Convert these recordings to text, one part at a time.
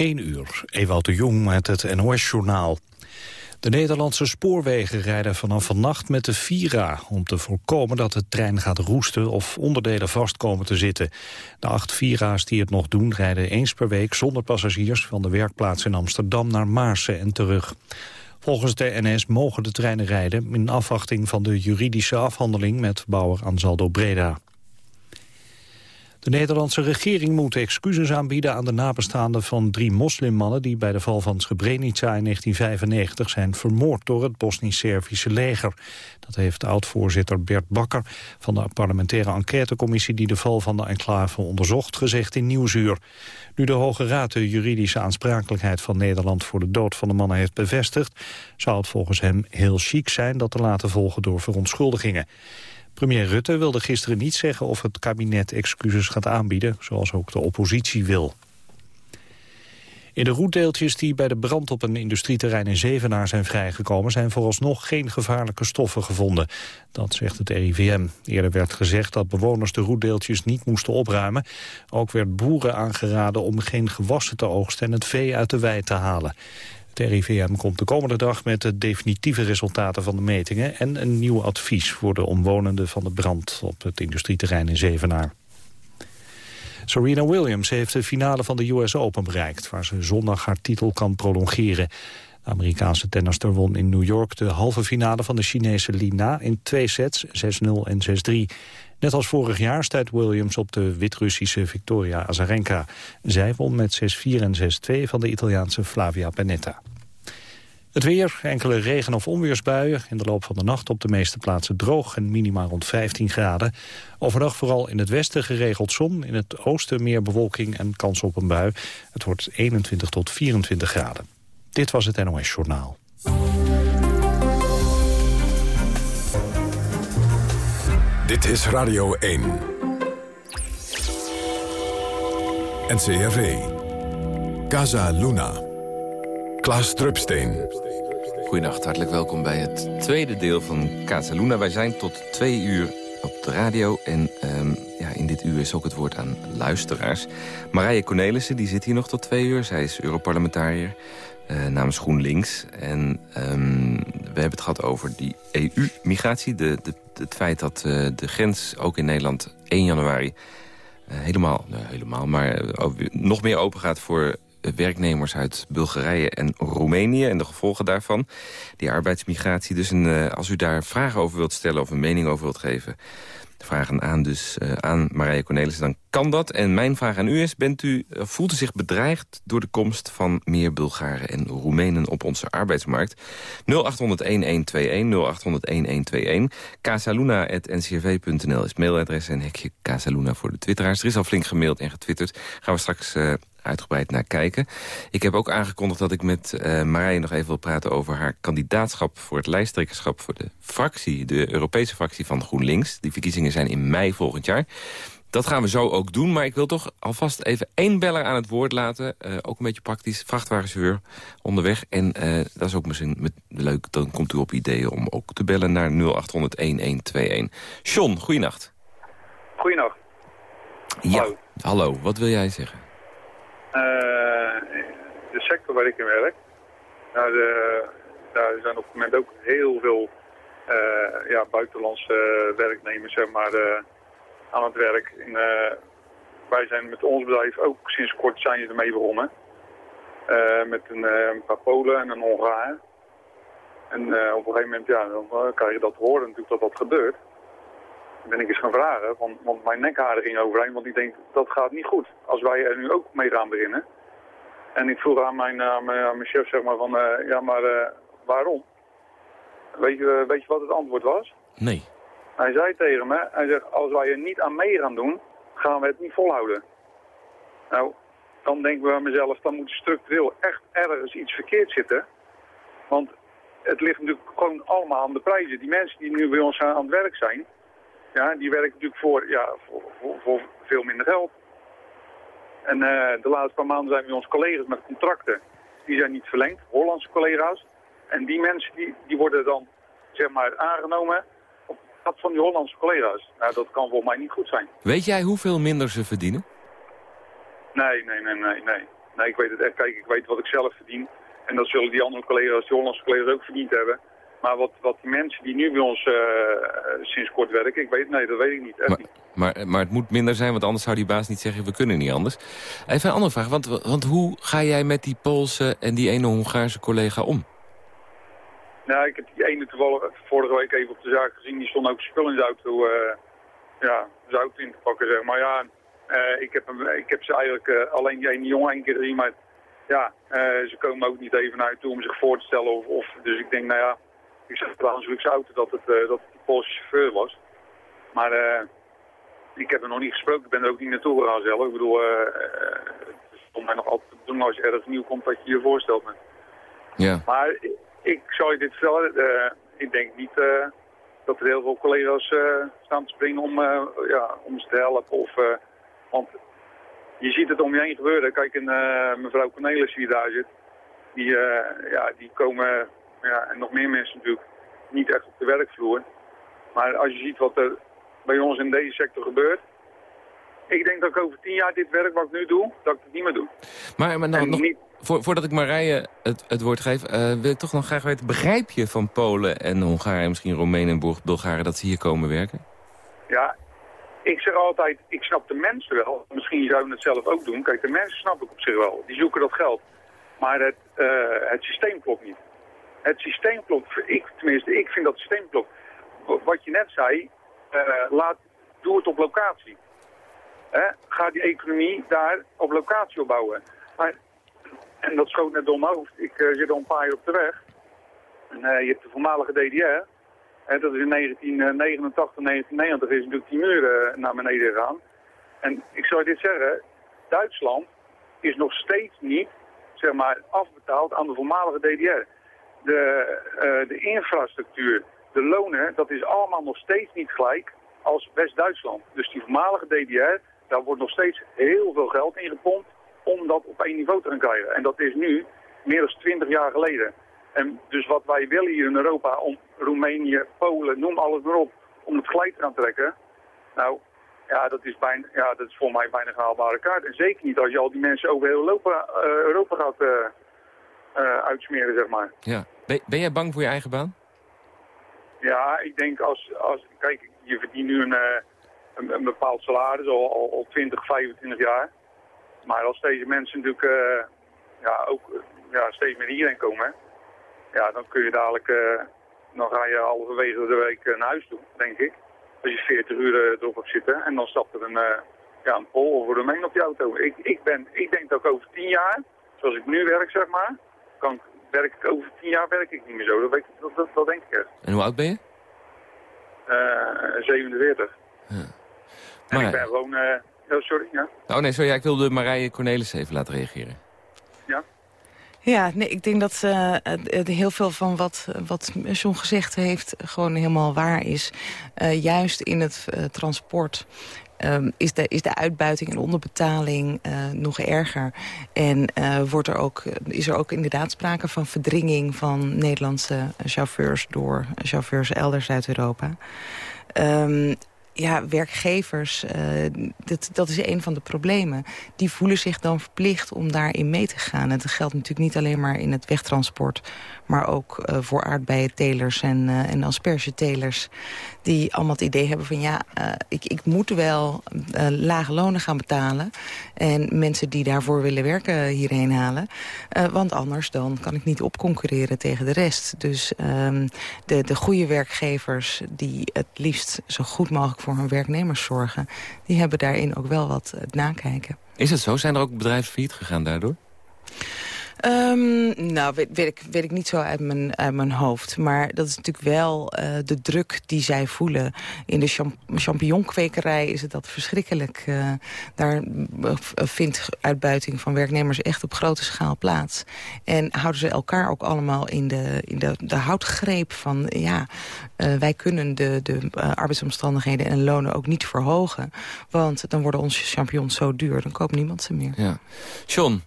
1 uur, Ewout de Jong met het NOS-journaal. De Nederlandse spoorwegen rijden vanaf vannacht met de Vira... om te voorkomen dat de trein gaat roesten of onderdelen vast komen te zitten. De acht Vira's die het nog doen rijden eens per week zonder passagiers... van de werkplaats in Amsterdam naar Maarsen en terug. Volgens de NS mogen de treinen rijden in afwachting van de juridische afhandeling met bouwer Ansaldo Breda. De Nederlandse regering moet excuses aanbieden aan de nabestaanden van drie moslimmannen die bij de val van Srebrenica in 1995 zijn vermoord door het Bosnisch-Servische leger. Dat heeft oud-voorzitter Bert Bakker van de parlementaire enquêtecommissie die de val van de enclave onderzocht gezegd in Nieuwsuur. Nu de Hoge Raad de juridische aansprakelijkheid van Nederland voor de dood van de mannen heeft bevestigd, zou het volgens hem heel chic zijn dat te laten volgen door verontschuldigingen. Premier Rutte wilde gisteren niet zeggen of het kabinet excuses gaat aanbieden, zoals ook de oppositie wil. In de roetdeeltjes die bij de brand op een industrieterrein in Zevenaar zijn vrijgekomen... zijn vooralsnog geen gevaarlijke stoffen gevonden. Dat zegt het RIVM. Eerder werd gezegd dat bewoners de roetdeeltjes niet moesten opruimen. Ook werd boeren aangeraden om geen gewassen te oogsten en het vee uit de wei te halen. Het RIVM komt de komende dag met de definitieve resultaten van de metingen... en een nieuw advies voor de omwonenden van de brand op het industrieterrein in Zevenaar. Serena Williams heeft de finale van de US Open bereikt... waar ze zondag haar titel kan prolongeren. De Amerikaanse tennister won in New York de halve finale van de Chinese Lina... in twee sets, 6-0 en 6-3. Net als vorig jaar stuit Williams op de Wit-Russische Victoria Azarenka. Zij won met 6-4 en 6-2 van de Italiaanse Flavia Pennetta. Het weer, enkele regen- of onweersbuien. In de loop van de nacht op de meeste plaatsen droog en minimaal rond 15 graden. Overdag vooral in het westen geregeld zon. In het oosten meer bewolking en kans op een bui. Het wordt 21 tot 24 graden. Dit was het NOS Journaal. Dit is Radio 1. NCRV. Casa Luna. Klaas Drupsteen. Goedenacht, hartelijk welkom bij het tweede deel van Casa Luna. Wij zijn tot twee uur op de radio en um, ja, in dit uur is ook het woord aan luisteraars. Marije Cornelissen die zit hier nog tot twee uur. Zij is Europarlementariër uh, namens GroenLinks. En um, we hebben het gehad over die EU-migratie. De, het feit dat uh, de grens ook in Nederland 1 januari... Uh, helemaal, nou, helemaal, maar nog meer open gaat voor werknemers uit Bulgarije en Roemenië... en de gevolgen daarvan, die arbeidsmigratie. Dus en, als u daar vragen over wilt stellen of een mening over wilt geven vragen aan, dus, uh, aan Marije Cornelissen, dan kan dat. En mijn vraag aan u is, bent u, uh, voelt u zich bedreigd door de komst van meer Bulgaren en Roemenen op onze arbeidsmarkt? 0800-1121, 0800-1121. casaluna.ncrv.nl is mailadres en hekje Casaluna voor de twitteraars. Er is al flink gemaild en getwitterd. Gaan we straks uh, uitgebreid naar kijken. Ik heb ook aangekondigd dat ik met uh, Marije nog even wil praten... over haar kandidaatschap voor het lijsttrekkerschap... voor de fractie, de Europese fractie van GroenLinks. Die verkiezingen zijn in mei volgend jaar. Dat gaan we zo ook doen, maar ik wil toch alvast even één beller aan het woord laten. Uh, ook een beetje praktisch, vrachtwagenchauffeur onderweg. En uh, dat is ook misschien met, leuk, dan komt u op ideeën om ook te bellen naar 0800-1121. John, goeienacht. Goeienacht. Ja, hallo. hallo. Wat wil jij zeggen? Uh, de sector waar ik in werk, nou de, daar zijn op het moment ook heel veel uh, ja, buitenlandse werknemers zeg maar, aan het werk. Wij zijn met ons bedrijf ook sinds kort zijn ermee begonnen. met een, een, paar Polen en een Hongaar. En op een gegeven moment ja, dan krijg je dat horen natuurlijk dat dat gebeurt ben ik eens gaan vragen, want, want mijn nekharen ging overheen, want ik denk, dat gaat niet goed. Als wij er nu ook mee gaan beginnen. En ik vroeg aan mijn, aan mijn, aan mijn chef, zeg maar, van, uh, ja, maar uh, waarom? Weet je, weet je wat het antwoord was? Nee. Hij zei tegen me, hij zegt, als wij er niet aan mee gaan doen, gaan we het niet volhouden. Nou, dan denken we aan mezelf, dan moet structureel echt ergens iets verkeerd zitten. Want het ligt natuurlijk gewoon allemaal aan de prijzen. Die mensen die nu bij ons aan het werk zijn, ja, die werken natuurlijk voor, ja, voor, voor, voor veel minder geld. En uh, de laatste paar maanden zijn we onze collega's met contracten. Die zijn niet verlengd, Hollandse collega's. En die mensen die, die worden dan zeg maar aangenomen op dat van die Hollandse collega's. Nou, dat kan volgens mij niet goed zijn. Weet jij hoeveel minder ze verdienen? Nee, nee, nee, nee, nee. Nee, ik weet het echt. Kijk, ik weet wat ik zelf verdien. En dat zullen die andere collega's, die Hollandse collega's ook verdiend hebben. Maar wat, wat die mensen die nu bij ons uh, sinds kort werken, ik weet, nee, dat weet ik niet. Echt maar, niet. Maar, maar het moet minder zijn, want anders zou die baas niet zeggen, we kunnen niet anders. Even een andere vraag, want, want hoe ga jij met die Poolse en die ene Hongaarse collega om? Nou, ik heb die ene toevallig vorige week even op de zaak gezien. Die stond ook spul in zijn auto, uh, ja, zout in te pakken, zeg maar. Ja, uh, ik, heb hem, ik heb ze eigenlijk uh, alleen die ene jongen één keer gezien, maar ja, ze komen ook niet even naar toe om zich voor te stellen. Of, of, dus ik denk, nou ja, ik zag trouwens zijn auto dat het, dat het die Poolse chauffeur was. Maar ik heb er nog niet gesproken, ik ben er ook niet naartoe gegaan zelf. Ik bedoel, het is voor mij nog altijd te doen als je ergens nieuw komt dat je je voorstelt. Me. Ja. Maar ik zal je dit vertellen. Uh, ik denk niet uh, dat er heel veel collega's uh, staan te springen om, ja, om ze te helpen. Of, want je ziet het om je heen gebeuren. Kijk, een, mevrouw Cornelis die daar zit, die, ja, die komen, ja, en nog meer mensen natuurlijk, niet echt op de werkvloer. Maar als je ziet wat er bij ons in deze sector gebeurt, ik denk dat ik over tien jaar dit werk wat ik nu doe, dat ik het niet meer doe. Maar, maar nou, nog, niet... voordat ik Marije het, het woord geef, uh, wil ik toch nog graag weten... begrijp je van Polen en Hongarije, misschien Roemenen en Bulgaren... dat ze hier komen werken? Ja, ik zeg altijd, ik snap de mensen wel. Misschien zouden het zelf ook doen. Kijk, de mensen snap ik op zich wel. Die zoeken dat geld. Maar het, uh, het systeem klopt niet. Het systeem klopt, ik, tenminste, ik vind dat het systeem klopt. Wat je net zei, uh, laat, doe het op locatie. Ga die economie daar op locatie opbouwen. Maar, en dat schoot net door mijn hoofd. Ik uh, zit al een paar jaar op de weg. En, uh, je hebt de voormalige DDR. En dat is in 1989, 1990 is natuurlijk die muur naar beneden gegaan. En ik zou dit zeggen, Duitsland is nog steeds niet zeg maar, afbetaald aan de voormalige DDR. De, uh, de infrastructuur, de lonen, dat is allemaal nog steeds niet gelijk als West-Duitsland. Dus die voormalige DDR, daar wordt nog steeds heel veel geld in gepompt om dat op één niveau te gaan krijgen. En dat is nu meer dan 20 jaar geleden. En dus wat wij willen hier in Europa om Roemenië, Polen, noem alles maar op, om het gelijk te gaan trekken. Nou, ja, dat is, bijna, ja, dat is voor mij bijna haalbare kaart. En zeker niet als je al die mensen over heel Europa, Europa gaat uh, uitsmeren, zeg maar. Ja. Ben, ben jij bang voor je eigen baan? Ja, ik denk als, als kijk, je verdient nu een, een, een bepaald salaris al, al, al 20, 25 jaar. Maar als deze mensen natuurlijk uh, ja, ook ja, steeds meer hierheen komen, ja, dan kun je dadelijk, dan ga je halverwege de week naar huis toe, denk ik. Als je 40 uur erop hebt zitten en dan stapt er een, ja, een Pol of een Romein op je auto. Ik, ik, ben, ik denk dat ik over 10 jaar, zoals ik nu werk zeg maar, kan, werk ik over 10 jaar werk ik niet meer zo. Dat, weet, dat, dat, dat denk ik echt. En hoe oud ben je? 47. Ja. En Maar- ik ben gewoon... eh, oh, sorry, ja. Oh nee, sorry, ja, ik wilde Marije Cornelis even laten reageren. Ja. Ja, nee, ik denk dat eh, het- het heel veel van wat, wat John gezegd heeft gewoon helemaal waar is. Eh, juist in het eh, transport ehm, is, de, is de uitbuiting en onderbetaling eh, nog erger. En eh, wordt er ook, is er ook inderdaad sprake van verdringing van Nederlandse chauffeurs door chauffeurs elders uit Europa. Ehm, ja, werkgevers, eh, dat, dat is een van de problemen. Die voelen zich dan verplicht om daarin mee te gaan. En dat geldt natuurlijk niet alleen maar in het wegtransport... maar ook eh, voor aardbeientelers en, eh en aspergetelers... die allemaal het idee hebben van... ja, ik, ik moet wel lage lonen gaan betalen... en mensen die daarvoor willen werken hierheen halen. Want anders dan kan ik niet opconcurreren tegen de rest. Dus ehm, de, de goede werkgevers die het liefst zo goed mogelijk voor hun werknemers zorgen... die hebben daarin ook wel wat het nakijken. Is het zo? Zijn er ook bedrijven failliet gegaan daardoor? Ehm, nou, weet, weet, ik, weet ik niet zo uit mijn, mijn hoofd. Maar dat is natuurlijk wel eh, de druk die zij voelen. In de champ champignonkwekerij is het dat verschrikkelijk. Eh, daar eh, vindt uitbuiting van werknemers echt op grote schaal plaats. En houden ze elkaar ook allemaal in de, in de, de houtgreep van... ja, wij kunnen de, de arbeidsomstandigheden en lonen ook niet verhogen. Want dan worden onze champignons zo duur, dan koopt niemand ze meer. Ja. John,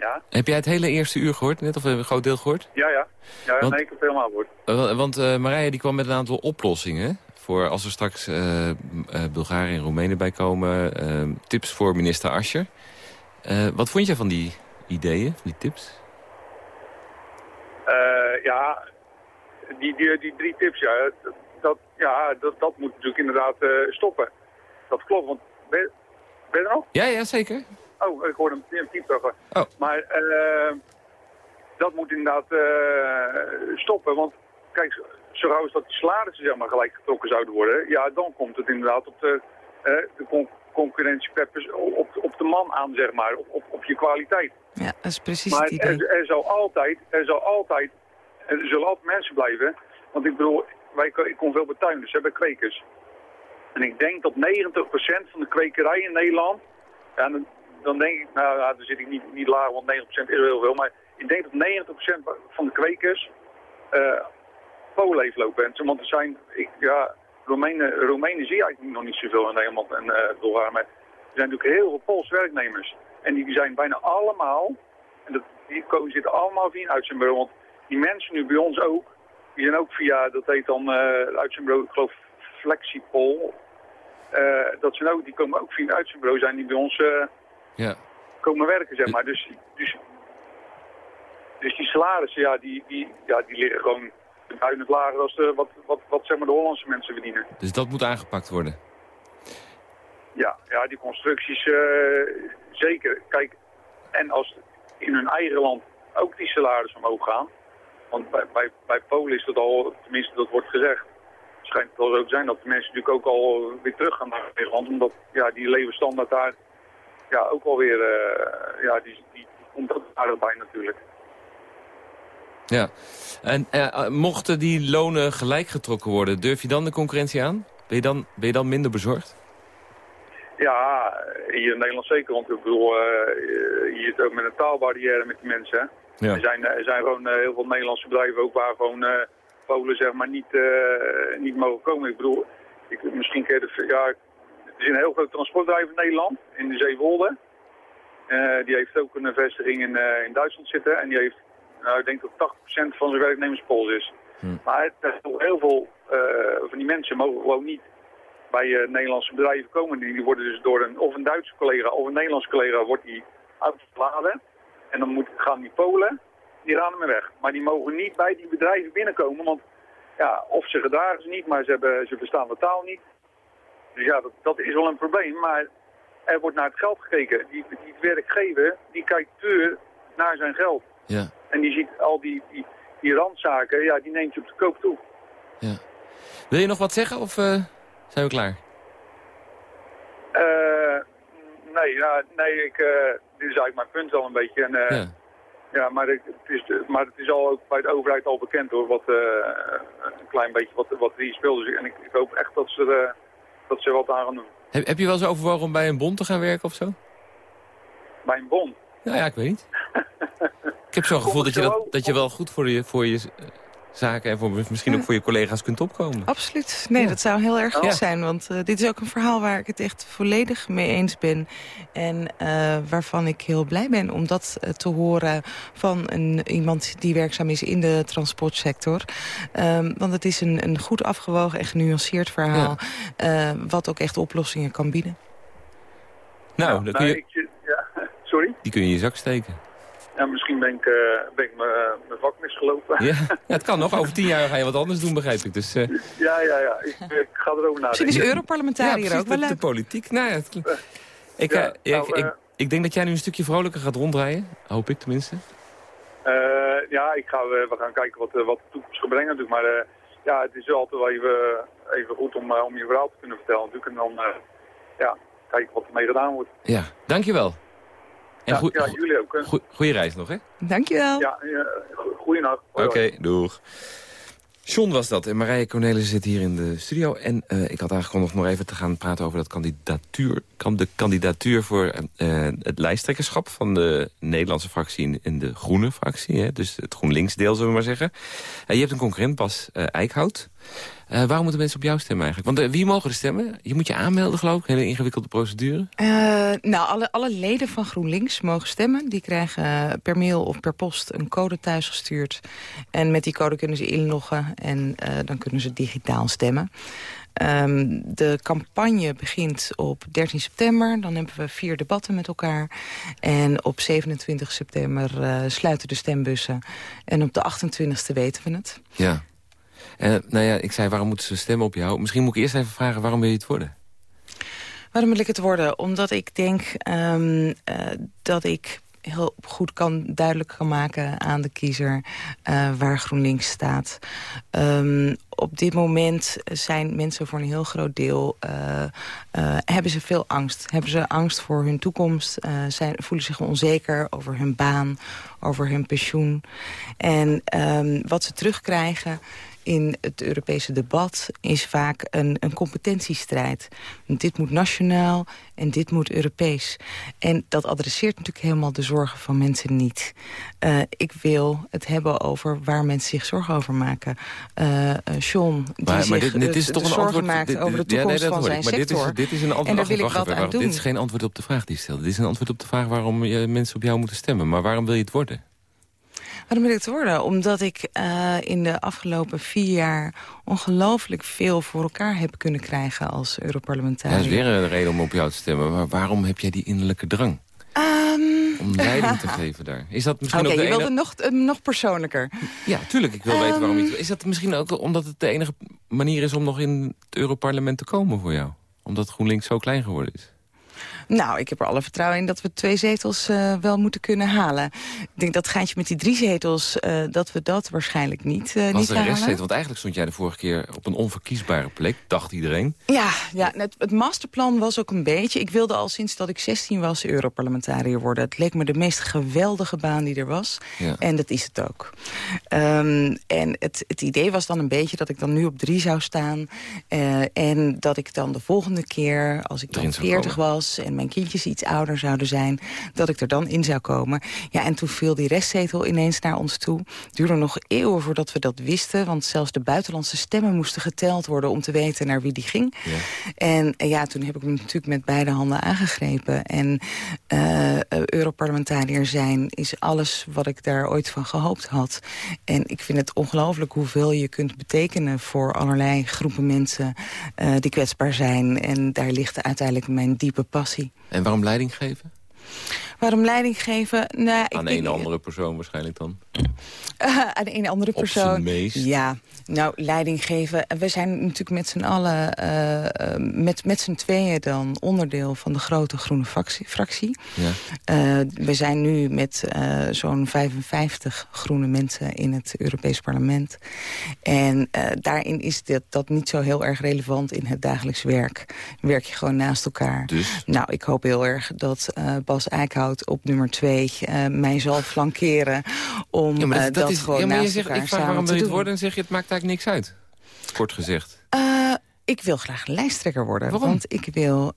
Ja, heb jij het hele eerste uur gehoord? Net of een groot deel gehoord? ja, ja. ja Want- nee, ik heb helemaal gehoord. Uh, Want eh, Marije die kwam met een aantal oplossingen. Voor als er straks eh, m- eh, Bulgaren en Roemenen bij komen. eh, tips voor minister Ascher. wat vond jij van die ideeën, van die tips? ja, die, die, die, drie tips, ja, dat, ja, dat, dat moet natuurlijk inderdaad stoppen. Dat klopt, want ben, ben je er nog? Ja, ja, zeker. Oh, ik hoorde hem typen. Oh. Maar uh, dat moet inderdaad uh, stoppen. Want kijk, zo gauw als dat die salarissen zeg maar, gelijk getrokken zouden worden... ja, dan komt het inderdaad op de, uh, de con concurrentiepeppers op, op de man aan, zeg maar. Op, op, op je kwaliteit. Ja, dat is precies maar het idee. Er, er, zal altijd, er zal altijd, er zullen altijd mensen blijven. Want ik bedoel, wij, ik kom veel bij tuinders, hebben kwekers. En ik denk dat 90% van de kwekerij in Nederland... Ja, dan, dan denk ik, nou ja, dan zit ik niet, niet laag, want 90% is heel veel. Maar ik denk dat 90% van de kwekers uh, heeft lopen. En, want er zijn, ik, ja, Roemenen, Roemenen zie je eigenlijk nog niet zoveel in Nederland en uh, Bulgarije. Maar er zijn natuurlijk heel veel Poolse werknemers. En die zijn bijna allemaal, en dat, die zitten allemaal via een uitzendbureau. Want die mensen nu bij ons ook, die zijn ook via, dat heet dan uh, uitzendbureau, ik geloof Flexipol. Dat zijn ook, die komen ook via een uitzendbureau, zijn die bij ons ja. komen werken, zeg maar. Dus, dus, dus die salarissen, ja, die, die, ja, die liggen gewoon duidelijk lager dan de, wat, wat, wat zeg maar de Hollandse mensen verdienen. Dus dat moet aangepakt worden? Ja, ja die constructies uh, zeker. Kijk, en als in hun eigen land ook die salarissen omhoog gaan... want bij, bij, bij Polen is dat al, tenminste dat wordt gezegd... schijnt het wel zo te zijn dat de mensen natuurlijk ook al weer terug gaan naar Nederland... omdat ja, die levensstandaard daar ja, ook alweer... Uh, ja, die, die, komt ook aardig bij natuurlijk. Ja, en uh, mochten die lonen gelijk getrokken worden, durf je dan de concurrentie aan? Ben je dan, ben je dan minder bezorgd? Ja, hier in Nederland zeker. Want ik bedoel, uh, je zit ook met een taalbarrière met die mensen. Ja. Er, zijn, er zijn gewoon heel veel Nederlandse bedrijven ook waar gewoon Polen zeg maar niet, niet mogen komen. Ik bedoel, ik, misschien ken je de, ja, er is een heel groot transportbedrijf in Nederland, in de Zeewolde. die heeft ook een vestiging in, in Duitsland zitten en die heeft nou, ik denk dat 80% van zijn werknemers Pools is. Hm. Maar heel veel uh, van die mensen mogen gewoon niet bij uh, Nederlandse bedrijven komen. Die, worden dus door een, of een Duitse collega of een Nederlandse collega wordt die uitgeladen. En dan moet, gaan die Polen, die gaan ermee weg. Maar die mogen niet bij die bedrijven binnenkomen, want ja, of ze gedragen ze niet, maar ze, hebben, ze verstaan de taal niet. Dus ja, dat, dat is wel een probleem, maar er wordt naar het geld gekeken. Die, die werkgever, die kijkt puur naar zijn geld. Ja. En die ziet al die, die, die randzaken, ja, die neemt je op de koop toe. Ja. Wil je nog wat zeggen of uh, zijn we klaar? Uh, nee, ja, nee ik, uh, dit is eigenlijk mijn punt al een beetje. En, ja. ja, maar, het is, maar het is al ook bij de overheid al bekend hoor, wat, een klein beetje wat, wat hier speelt. Dus, en ik, ik, hoop echt dat ze, dat ze wat aan doen. Heb, heb je wel eens overwogen om bij een bond te gaan werken of zo? Bij een bond? Ja, ja ik weet niet. Ik heb zo'n gevoel dat je, dat, dat je wel goed voor je, voor je zaken en voor, misschien ook voor je collega's kunt opkomen. Absoluut. Nee, dat zou heel erg goed zijn. Want uh, dit is ook een verhaal waar ik het echt volledig mee eens ben. En uh, waarvan ik heel blij ben om dat uh, te horen van een, iemand die werkzaam is in de transportsector. Um, want het is een, een goed afgewogen en genuanceerd verhaal. Ja. wat ook echt oplossingen kan bieden. Nou, dat kun je... ja, sorry? Die kun je in je zak steken. Ja, misschien ben ik, uh, ben ik mijn vak misgelopen. Ja, het kan nog. Over tien jaar ga je wat anders doen, begrijp ik. Dus, uh... Ja, ja, ja. Ik, ik, ga erover nadenken. Misschien is Europarlementariër ja, ook wel de, de politiek. Nou ja, het... ik, ja, nou, ik, ik, ik, denk dat jij nu een stukje vrolijker gaat ronddraaien. Hoop ik tenminste. ja, ik ga, we gaan kijken wat, wat de toekomst gaat brengen natuurlijk. Maar ja, het is altijd wel even, even goed om, om je verhaal te kunnen vertellen natuurlijk. En dan ja, kijken wat er mee gedaan wordt. Ja, dankjewel. En ja, ja, jullie ook. Goeie reis nog, hè? Dankjewel. Ja, ja goeienacht. Oké, okay, doeg. John was dat en Marije Cornelis zit hier in de studio. En uh, ik had aangekondigd nog even te gaan praten over dat kandidatuur, de kandidatuur voor uh, het lijsttrekkerschap van de Nederlandse fractie in de groene fractie. Hè, dus het GroenLinks deel, zullen we maar zeggen. Uh, je hebt een concurrent, Bas Eickhout. Uh, waarom moeten mensen op jou stemmen eigenlijk? Want uh, wie mogen er stemmen? Je moet je aanmelden, geloof ik. Hele ingewikkelde procedure. Uh, nou, alle, alle leden van GroenLinks mogen stemmen. Die krijgen per mail of per post een code thuisgestuurd. En met die code kunnen ze inloggen en dan kunnen ze digitaal stemmen. Ehm, de campagne begint op 13 september. Dan hebben we vier debatten met elkaar. En op 27 september sluiten de stembussen. En op de 28e weten we het. Ja. En nou ja, ik zei, waarom moeten ze stemmen op jou? Misschien moet ik eerst even vragen, waarom wil je het worden? Waarom wil ik het worden? Omdat ik denk um, dat ik heel goed kan, duidelijk kan maken aan de kiezer uh, waar GroenLinks staat. Um, op dit moment zijn mensen voor een heel groot deel... Uh, uh, hebben ze veel angst. Hebben ze angst voor hun toekomst. zijn, voelen zich onzeker over hun baan, over hun pensioen. En um, wat ze terugkrijgen in het Europese debat is vaak een, een competentiestrijd. Dit moet nationaal en dit moet Europees. En dat adresseert natuurlijk helemaal de zorgen van mensen niet. Uh, ik wil het hebben over waar mensen zich zorgen over maken. Uh, John, die maar, maar dit, dit is toch zorgen antwoord, maakt dit, over de ja, toekomst nee, van zijn maar sector. Dit is, dit is een antwoord, en daar wil ik wat aan doen. Dit is geen antwoord op de vraag die je stelt. Dit is een antwoord op de vraag waarom je mensen op jou moeten stemmen. Maar waarom wil je het worden? Waarom wil ik het worden? Omdat ik uh, in de afgelopen vier jaar ongelooflijk veel voor elkaar heb kunnen krijgen als Europarlementariër. dat is weer een reden om op jou te stemmen. Maar waarom heb jij die innerlijke drang? Um... Om leiding te geven daar. Is dat misschien okay, ook de je wilde nog, uh, nog persoonlijker. Ja, tuurlijk. Ik wil um... weten waarom Ehm. je... Is dat misschien ook omdat het de enige manier is om nog in het Europarlement te komen voor jou? Omdat GroenLinks zo klein geworden is? Nou, ik heb er alle vertrouwen in dat we twee zetels uh, wel moeten kunnen halen. Ik denk dat gaantje met die drie zetels, uh, dat we dat waarschijnlijk niet, uh, niet de halen. restzetel? Want eigenlijk stond jij de vorige keer op een onverkiesbare plek, dacht iedereen. Ja, ja het, het masterplan was ook een beetje... Ik wilde al sinds dat ik 16 was Europarlementariër worden. Het leek me de meest geweldige baan die er was. Ja. En dat is het ook. Um, en het, het idee was dan een beetje dat ik dan nu op drie zou staan. en dat ik dan de volgende keer, als ik dan 40 was... en mijn kindjes iets ouder zouden zijn, dat ik er dan in zou komen. Ja, en toen viel die restzetel ineens naar ons toe. Het duurde nog eeuwen voordat we dat wisten, want zelfs de buitenlandse stemmen moesten geteld worden om te weten naar wie die ging. Ja. En uh, ja, toen heb ik me natuurlijk met beide handen aangegrepen. En uh, uh, Europarlementariër zijn is alles wat ik daar ooit van gehoopt had. En ik vind het ongelooflijk hoeveel je kunt betekenen voor allerlei groepen mensen uh, die kwetsbaar zijn. En daar ligt uiteindelijk mijn diepe passie. En waarom leiding geven? Waarom leiding geven? Nou, aan ik, een andere persoon waarschijnlijk dan? Uh, aan een andere persoon. Op meest. Ja, nou, leiding geven. We zijn natuurlijk met z'n allen, uh, met, met z'n tweeën dan onderdeel van de grote groene fractie. fractie. Ja. Uh, we zijn nu met zo'n 55 groene mensen in het Europees Parlement. En daarin is dit, dat niet zo heel erg relevant in het dagelijks werk. Werk je gewoon naast elkaar. Dus? Nou, ik hoop heel erg dat Bas Eickhout op nummer twee uh, mij zal flankeren om ja, maar dat, uh, dat, dat is, gewoon ja, maar naast je zegt, elkaar ik vraag samen waarom te wil je het doen. worden en zeg je het maakt eigenlijk niks uit. Kort gezegd. Uh, ik wil graag lijsttrekker worden. Waarom? Want ik wil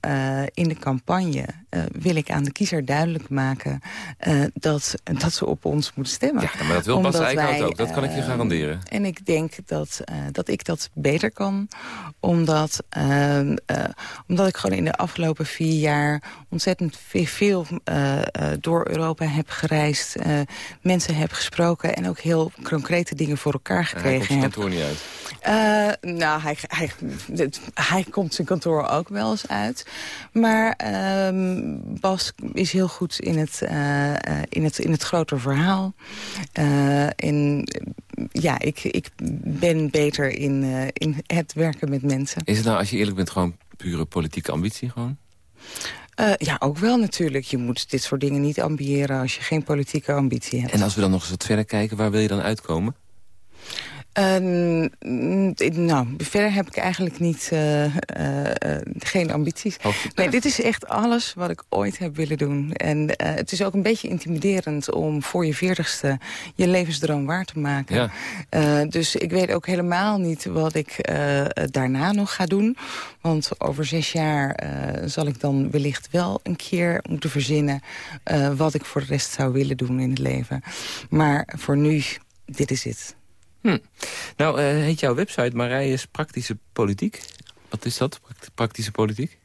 in de campagne uh, wil ik aan de kiezer duidelijk maken uh, dat, dat ze op ons moeten stemmen. Ja, maar dat wil Bas Eickhout ook. Dat kan ik je garanderen. En ik denk dat, dat ik dat beter kan. Omdat, omdat ik gewoon in de afgelopen vier jaar ontzettend veel door Europa heb gereisd. mensen heb gesproken en ook heel concrete dingen voor elkaar gekregen Hij komt zijn heb. kantoor niet uit. Nou, hij, hij, hij komt zijn kantoor ook wel eens uit. Maar uh, Bas is heel goed in het, uh, in het, in het grotere verhaal. in, ja, ik, ik ben beter in, in het werken met mensen. Is het nou, als je eerlijk bent, gewoon pure politieke ambitie gewoon? Uh, ja, ook wel natuurlijk. Je moet dit soort dingen niet ambiëren als je geen politieke ambitie hebt. En als we dan nog eens wat verder kijken, waar wil je dan uitkomen? Uh, nou, verder heb ik eigenlijk niet, uh, uh, geen ambities. Nee, dit is echt alles wat ik ooit heb willen doen. En het is ook een beetje intimiderend om voor je veertigste je levensdroom waar te maken. Ja. dus ik weet ook helemaal niet wat ik daarna nog ga doen. Want over zes jaar zal ik dan wellicht wel een keer moeten verzinnen... wat ik voor de rest zou willen doen in het leven. Maar voor nu, dit is het. Hm. Nou, uh, heet jouw website Marije's Praktische Politiek. Wat is dat, praktische politiek?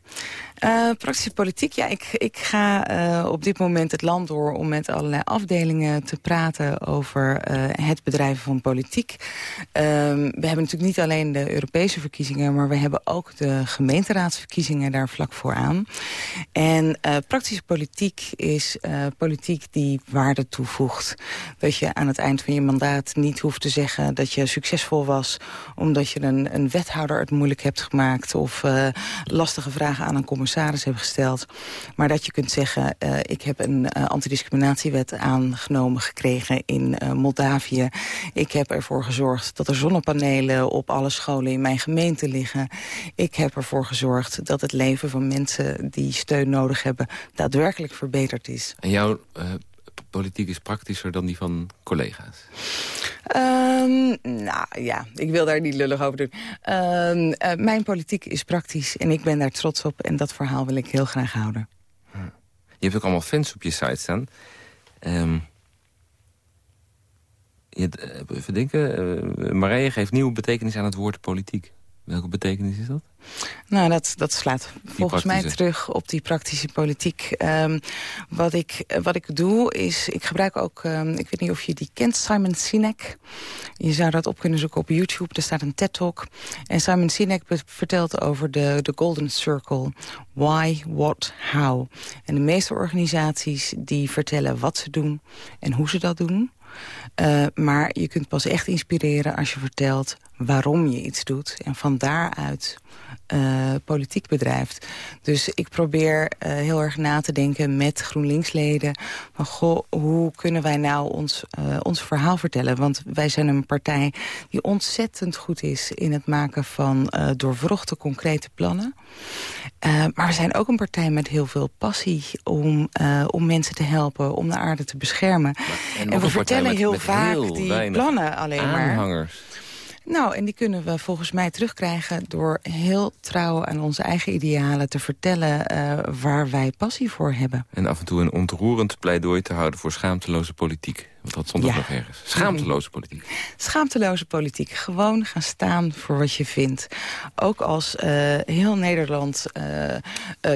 Uh, praktische politiek, ja, ik, ik ga uh, op dit moment het land door om met allerlei afdelingen te praten over uh, het bedrijven van politiek. we hebben natuurlijk niet alleen de Europese verkiezingen, maar we hebben ook de gemeenteraadsverkiezingen daar vlak voor aan. En praktische politiek is politiek die waarde toevoegt. Dat je aan het eind van je mandaat niet hoeft te zeggen dat je succesvol was omdat je een, een wethouder het moeilijk hebt gemaakt of lastige vragen aan een commissaris commissaris hebben gesteld. Maar dat je kunt zeggen, uh, ik heb een uh, antidiscriminatiewet aangenomen gekregen in uh, Moldavië. Ik heb ervoor gezorgd dat er zonnepanelen op alle scholen in mijn gemeente liggen. Ik heb ervoor gezorgd dat het leven van mensen die steun nodig hebben daadwerkelijk verbeterd is. En jouw politiek is praktischer dan die van collega's? Um, nou ja, ik wil daar niet lullig over doen. Um, uh, mijn politiek is praktisch en ik ben daar trots op. En dat verhaal wil ik heel graag houden. Je hebt ook allemaal fans op je site staan. Um, je, even denken, uh, Marije geeft nieuwe betekenis aan het woord politiek. Welke betekenis is dat? Nou, dat, dat slaat volgens mij terug op die praktische politiek. Um, wat, ik, wat ik doe is, ik gebruik ook, um, ik weet niet of je die kent, Simon Sinek. Je zou dat op kunnen zoeken op YouTube, er staat een TED-talk. En Simon Sinek vertelt over de, de Golden Circle. Why, what, how. En de meeste organisaties die vertellen wat ze doen en hoe ze dat doen. Uh, maar je kunt pas echt inspireren als je vertelt waarom je iets doet. En van daaruit uh, politiek bedrijft. Dus ik probeer uh, heel erg na te denken met GroenLinks-leden... van goh, hoe kunnen wij nou ons, uh, ons verhaal vertellen? Want wij zijn een partij die ontzettend goed is... in het maken van doorvrochte, concrete plannen. maar we zijn ook een partij met heel veel passie... om, om mensen te helpen, om de aarde te beschermen. en, en we vertellen heel vaak die plannen alleen aanhangers. maar... Nou, en die kunnen we volgens mij terugkrijgen... door heel trouw aan onze eigen idealen te vertellen... Uh, waar wij passie voor hebben. En af en toe een ontroerend pleidooi te houden... voor schaamteloze politiek. Want dat stond ook nog ergens. Schaamteloze politiek. Schaamteloze politiek. Gewoon gaan staan voor wat je vindt. Ook als uh, heel Nederland uh, uh,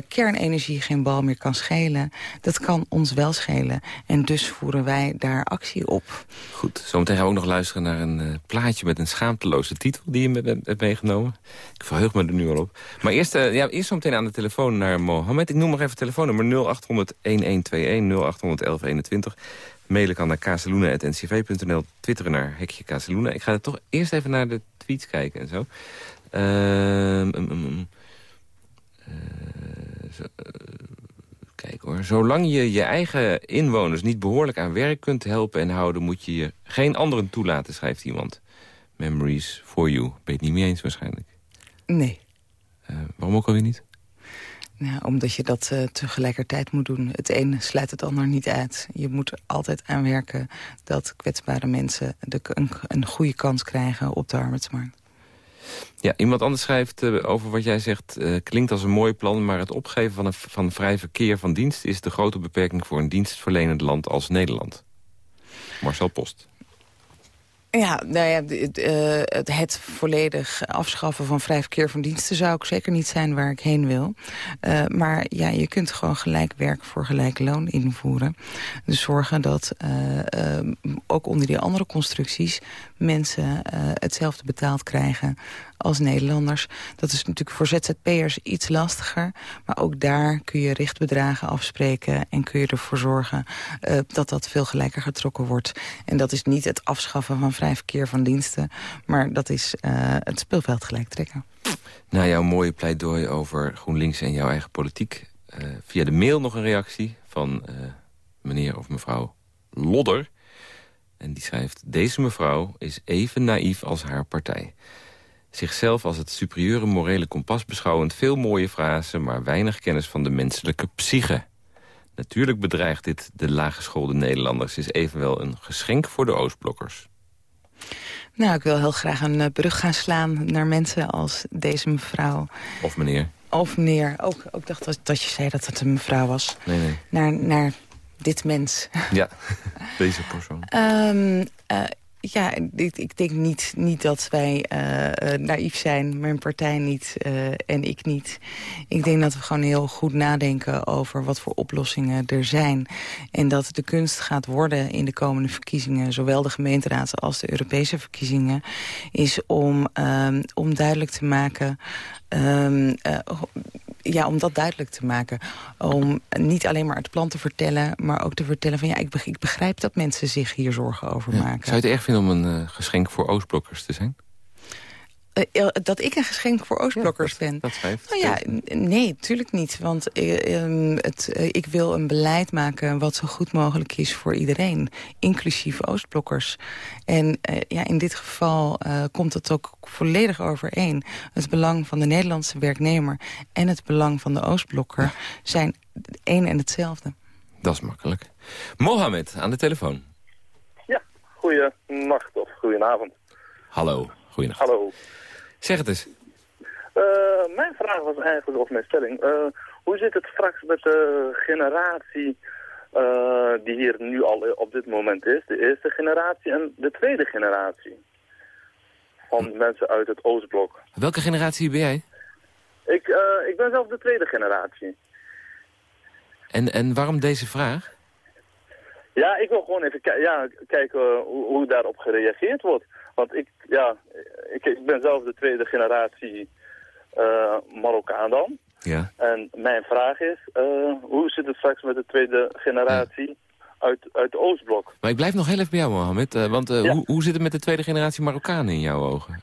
kernenergie geen bal meer kan schelen. Dat kan ons wel schelen. En dus voeren wij daar actie op. Goed. Zometeen gaan we ook nog luisteren naar een plaatje met een schaamteloze titel... die je hebt meegenomen. Ik verheug me er nu al op. Maar eerst, ja, eerst zometeen aan de telefoon naar Mohammed. Ik noem nog even telefoonnummer 0800-1121. 0800-1121. Mailen kan naar kazeluna.ncv.nl. Twitteren naar Hekje Kazeluna. Ik ga er toch eerst even naar de tweets kijken en zo. Uh, um, zo, uh, kijk hoor. Zolang je je eigen inwoners niet behoorlijk aan werk kunt helpen en houden... moet je je geen anderen toelaten, schrijft iemand. Memories for you. Ben je het niet mee eens waarschijnlijk? Nee. Uh, waarom ook alweer niet? Ja, omdat je dat uh, tegelijkertijd moet doen. Het een sluit het ander niet uit. Je moet altijd aanwerken dat kwetsbare mensen de, een, een goede kans krijgen op de arbeidsmarkt. Ja, iemand anders schrijft uh, over wat jij zegt... Uh, klinkt als een mooi plan, maar het opgeven van, een, van vrij verkeer van dienst... is de grote beperking voor een dienstverlenend land als Nederland. Marcel Post. Ja, nou ja, het, uh, het, volledig afschaffen van vrij verkeer van diensten... zou ook zeker niet zijn waar ik heen wil. Uh, maar ja, je kunt gewoon gelijk werk voor gelijk loon invoeren. Dus zorgen dat uh, ook onder die andere constructies... mensen hetzelfde betaald krijgen als Nederlanders. Dat is natuurlijk voor ZZP'ers iets lastiger. Maar ook daar kun je richtbedragen afspreken... en kun je ervoor zorgen uh, dat dat veel gelijker getrokken wordt. En dat is niet het afschaffen van vrij verkeer van diensten... maar dat is uh, het speelveld gelijk trekken. Na jouw mooie pleidooi over GroenLinks en jouw eigen politiek... Via de mail nog een reactie van meneer of mevrouw Lodder... En die schrijft, deze mevrouw is even naïef als haar partij zichzelf als het superieure morele kompas beschouwend... veel mooie frasen, maar weinig kennis van de menselijke psyche. Natuurlijk bedreigt dit de laaggeschoolde Nederlanders... is evenwel een geschenk voor de Oostblokkers. Nou, ik wil heel graag een uh, brug gaan slaan naar mensen als deze mevrouw. Of meneer. Of meneer. Ook, ook dacht dat, dat je zei dat het een mevrouw was. Nee, nee. Naar, naar dit mens. Ja, deze persoon. um, ja, ik, ik, denk niet, niet dat wij uh, naïef zijn. Mijn partij niet en ik niet. Ik denk dat we gewoon heel goed nadenken over wat voor oplossingen er zijn. En dat de kunst gaat worden in de komende verkiezingen... zowel de gemeenteraad als de Europese verkiezingen... is om, um, om duidelijk te maken... Um, ja, om dat duidelijk te maken. Om niet alleen maar het plan te vertellen, maar ook te vertellen van... ja, ik begrijp dat mensen zich hier zorgen over maken. Zou je het erg vinden om een uh, geschenk voor Oostblokkers te zijn? Uh, dat ik een geschenk voor Oostblokkers ja, ben. Dat schrijft. Nou ja, nee, natuurlijk niet. Want uh, het, ik wil een beleid maken wat zo goed mogelijk is voor iedereen. Inclusief Oostblokkers. En ja, in dit geval komt het ook volledig overeen. Het belang van de Nederlandse werknemer en het belang van de Oostblokker ja. zijn één en hetzelfde. Dat is makkelijk. Mohamed, aan de telefoon. Ja, goeienacht of goedenavond. Hallo, goeienacht. Hallo. Zeg het eens. Uh, mijn vraag was eigenlijk, of mijn stelling, uh, hoe zit het straks met de generatie uh, die hier nu al op dit moment is? De eerste generatie en de tweede generatie van hm. mensen uit het Oostblok. Welke generatie ben jij? Ik, ik ben zelf de tweede generatie. En, en waarom deze vraag? Ja, ik wil gewoon even ja, kijken hoe, hoe daarop gereageerd wordt. Want ik, ja, ik, ik ben zelf de tweede generatie uh, Marokkaan dan. Ja. En mijn vraag is, uh, hoe zit het straks met de tweede generatie ja. uit, uit de Oostblok? Maar ik blijf nog heel even bij jou, Mohammed. Uh, want ja. hoe, hoe zit het met de tweede generatie Marokkanen in jouw ogen?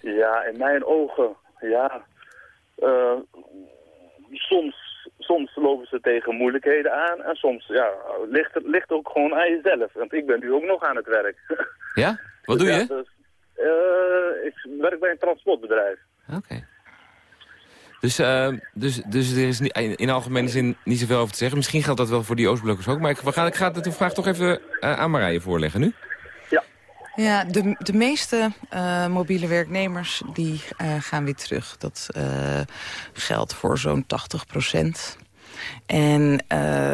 Ja, in mijn ogen, ja. soms soms lopen ze tegen moeilijkheden aan en soms ja, ligt het ligt ook gewoon aan jezelf. Want ik ben nu ook nog aan het werk. Ja? Wat doe je? Dus, uh, ik werk bij een transportbedrijf. Oké. Okay. Dus, uh, dus, dus er is in algemene zin niet zoveel over te zeggen. Misschien geldt dat wel voor die Oostblokkers ook. Maar ik, we gaan, ik ga de vraag toch even uh, aan Marije voorleggen nu. Ja. De, de meeste uh, mobiele werknemers die uh, gaan weer terug. Dat uh, geldt voor zo'n 80 procent. En,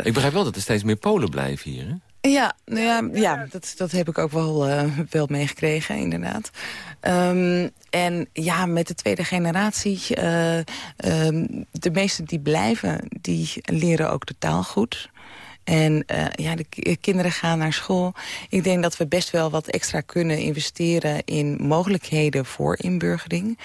ik begrijp wel dat er steeds meer Polen blijven hier, hè? Ja, nou ja, ja dat, dat heb ik ook wel, uh, wel meegekregen, inderdaad. Um, en ja, met de tweede generatie, uh, um, de meesten die blijven, die leren ook de taal goed. En uh, ja, de kinderen gaan naar school. Ik denk dat we best wel wat extra kunnen investeren in mogelijkheden voor inburgering.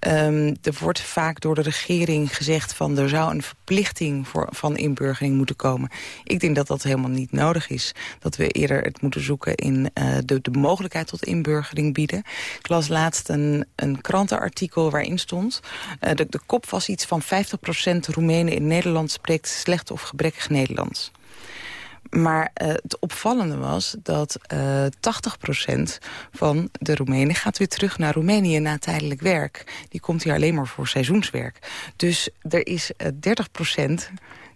Um, er wordt vaak door de regering gezegd van er zou een verplichting voor, van inburgering moeten komen. Ik denk dat dat helemaal niet nodig is. Dat we eerder het moeten zoeken in uh, de, de mogelijkheid tot inburgering bieden. Ik las laatst een, een krantenartikel waarin stond. De, de kop was iets van 50% Roemenen in Nederland spreekt slecht of gebrekkig Nederlands. Maar uh, het opvallende was dat uh, 80% van de Roemenen gaat weer terug naar Roemenië na tijdelijk werk. Die komt hier alleen maar voor seizoenswerk. Dus er is uh, 30%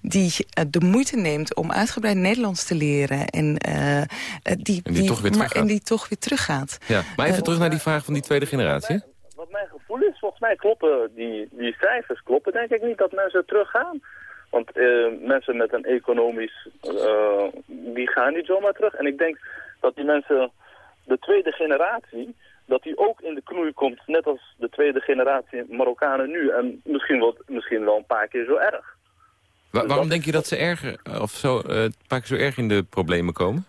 die uh, de moeite neemt om uitgebreid Nederlands te leren. En, uh, die, en die, toch weer maar, en die toch weer teruggaat. Ja, maar even terug naar die vraag van die tweede generatie. Wat mijn gevoel is, volgens mij kloppen die, die cijfers kloppen. Denk ik niet dat mensen teruggaan. Want uh, mensen met een economisch, uh, die gaan niet zomaar terug. En ik denk dat die mensen, de tweede generatie, dat die ook in de knoei komt, net als de tweede generatie Marokkanen nu. En misschien wel, misschien wel een paar keer zo erg. Wa waarom denk je dat ze erger, of zo, een paar keer zo erg in de problemen komen?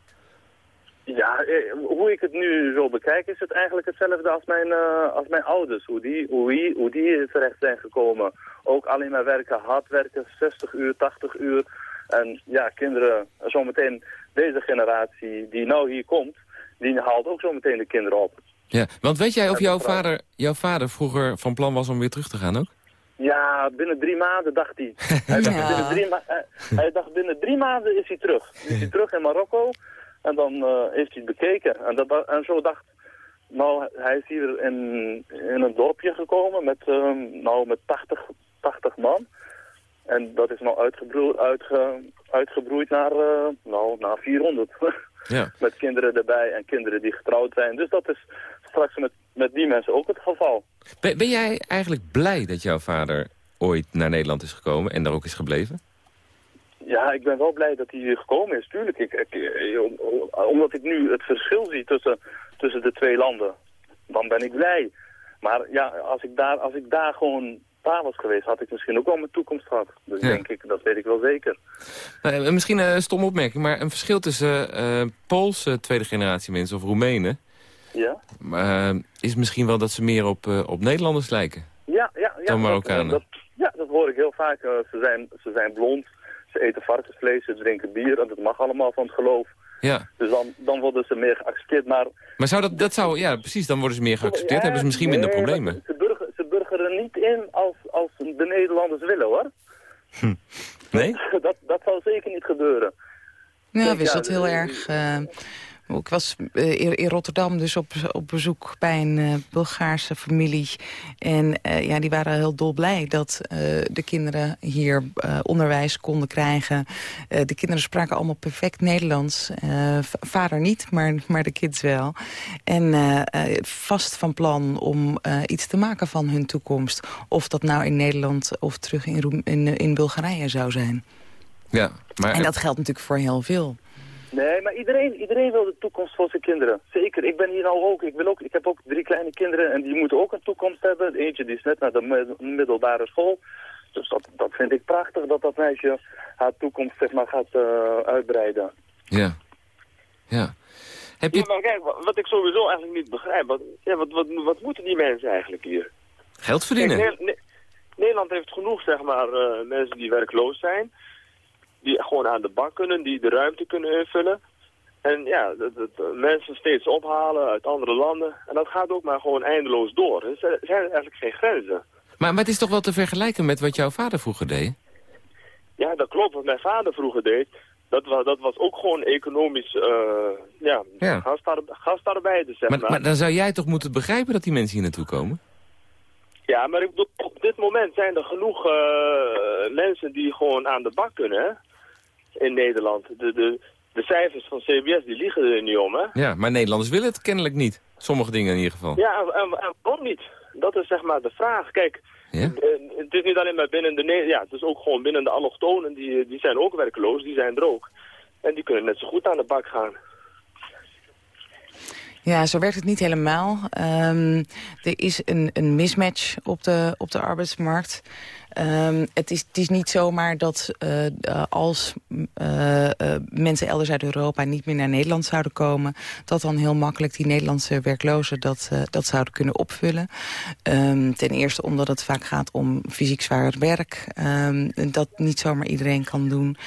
Ja, hoe ik het nu zo bekijk is het eigenlijk hetzelfde als mijn, uh, als mijn ouders. Hoe die, hoe, die, hoe die terecht zijn gekomen. Ook alleen maar werken, hard werken, 60 uur, 80 uur. En ja, kinderen, zometeen deze generatie die nou hier komt, die haalt ook zometeen de kinderen op. Ja, want weet jij of jouw vader, jouw vader vroeger van plan was om weer terug te gaan ook? Ja, binnen drie maanden dacht hij. Hij dacht, ja. binnen, drie ma hij, hij dacht binnen drie maanden is hij terug. Is hij terug in Marokko. En dan uh, heeft hij het bekeken. En, dat, en zo dacht, nou, hij is hier in, in een dorpje gekomen met, uh, nou, met 80, 80 man. En dat is nou uitgebroeid, uitge, uitgebroeid naar, uh, nou, naar 400. Ja. met kinderen erbij en kinderen die getrouwd zijn. Dus dat is straks met, met die mensen ook het geval. Ben, ben jij eigenlijk blij dat jouw vader ooit naar Nederland is gekomen en daar ook is gebleven? Ja, ik ben wel blij dat hij hier gekomen is, tuurlijk. Ik, ik, omdat ik nu het verschil zie tussen, tussen de twee landen, dan ben ik blij. Maar ja, als ik daar, als ik daar gewoon pa was geweest, had ik misschien ook wel mijn toekomst gehad. Dus Ja. denk ik, dat weet ik wel zeker. Eh, misschien een stomme opmerking, maar een verschil tussen eh Poolse tweede generatie mensen of Roemenen... Ja? eh, is misschien wel dat ze meer op, eh, op Nederlanders lijken. Ja, ja, ja. Dan dat- Marokkanen. Dat, ja, dat hoor ik heel vaak. Eh, ze, zijn, ze zijn blond, ze eten varkensvlees, ze drinken bier en dat mag allemaal van het geloof. Ja, Dus dan, dan worden ze meer geaccepteerd. Maar maar zou dat, dat zou, ja precies, dan worden ze meer geaccepteerd, Ja, hebben ze misschien minder nee, problemen. Ze, burger, ze burgeren niet in als, als de Nederlanders willen hoor. Nee? dat, dat zal zeker niet gebeuren. Ja, wisselt ja, heel eh, erg. eh, ik was eh, in, Rotterdam dus op, op bezoek bij een eh, Bulgaarse familie. En eh, ja, die waren heel dolblij dat de kinderen hier onderwijs konden krijgen. De kinderen spraken allemaal perfect Nederlands. Vader niet, maar, maar de kids wel. En vast van plan om iets te maken van hun toekomst. Of dat nou in Nederland of terug in, in, in Bulgarije zou zijn. Ja, maar En dat geldt natuurlijk voor heel veel. Nee, maar iedereen, iedereen wil de toekomst voor zijn kinderen. Zeker, ik ben hier nou ook. Ik, wil ook. ik heb ook drie kleine kinderen en die moeten ook een toekomst hebben. Eentje die is net naar de mi- middelbare school. Dus dat, dat vind ik prachtig dat dat meisje haar toekomst zeg maar, gaat eh, uitbreiden. ja. Ja. Heb Ja, je maar kijk, wa- wat ik sowieso eigenlijk niet begrijp, wat, ja, wat, wat, wat moeten die mensen eigenlijk hier? geld Kijk, verdienen? Ne- Ne- Nederland heeft genoeg, zeg maar, eh, mensen die werkloos zijn, die gewoon aan de bak kunnen, die de ruimte kunnen invullen. En ja, dat, dat, mensen steeds ophalen uit andere landen. En dat gaat ook maar gewoon eindeloos door. Dus er zijn eigenlijk geen grenzen. Maar, maar het is toch wel te vergelijken met wat jouw vader vroeger deed? Ja, dat klopt. Wat mijn vader vroeger deed, dat was, dat was ook gewoon economisch, eh ja, Ja. gastarbe- gastarbeiders, zeg Maar, maar. maar dan zou jij toch moeten begrijpen dat die mensen hier naartoe komen? Ja, maar ik bedoel, op dit moment zijn er genoeg eh, mensen die gewoon aan de bak kunnen, hè? In Nederland. De, de, de cijfers van CBS, die liegen er niet om, hè? Ja, maar Nederlanders willen het kennelijk niet. Sommige dingen in ieder geval. Ja, en, en, en waarom niet? Dat is zeg maar de vraag. Kijk, Ja? eh, het is niet alleen maar binnen de... Ja, het is ook gewoon binnen de allochtonen, die, die zijn ook werkloos, die zijn er ook. En die kunnen net zo goed aan de bak gaan. Ja, zo werkt het niet helemaal. Ehm, er is een, een mismatch op de, op de arbeidsmarkt. Ehm, het, is, het is niet zomaar dat eh, eh, als eh, mensen elders uit Europa niet meer naar Nederland zouden komen... dat dan heel makkelijk die Nederlandse werklozen dat, dat zouden kunnen opvullen. Ehm, ten eerste omdat het vaak gaat om fysiek zwaar werk. ehm, dat niet zomaar iedereen kan doen.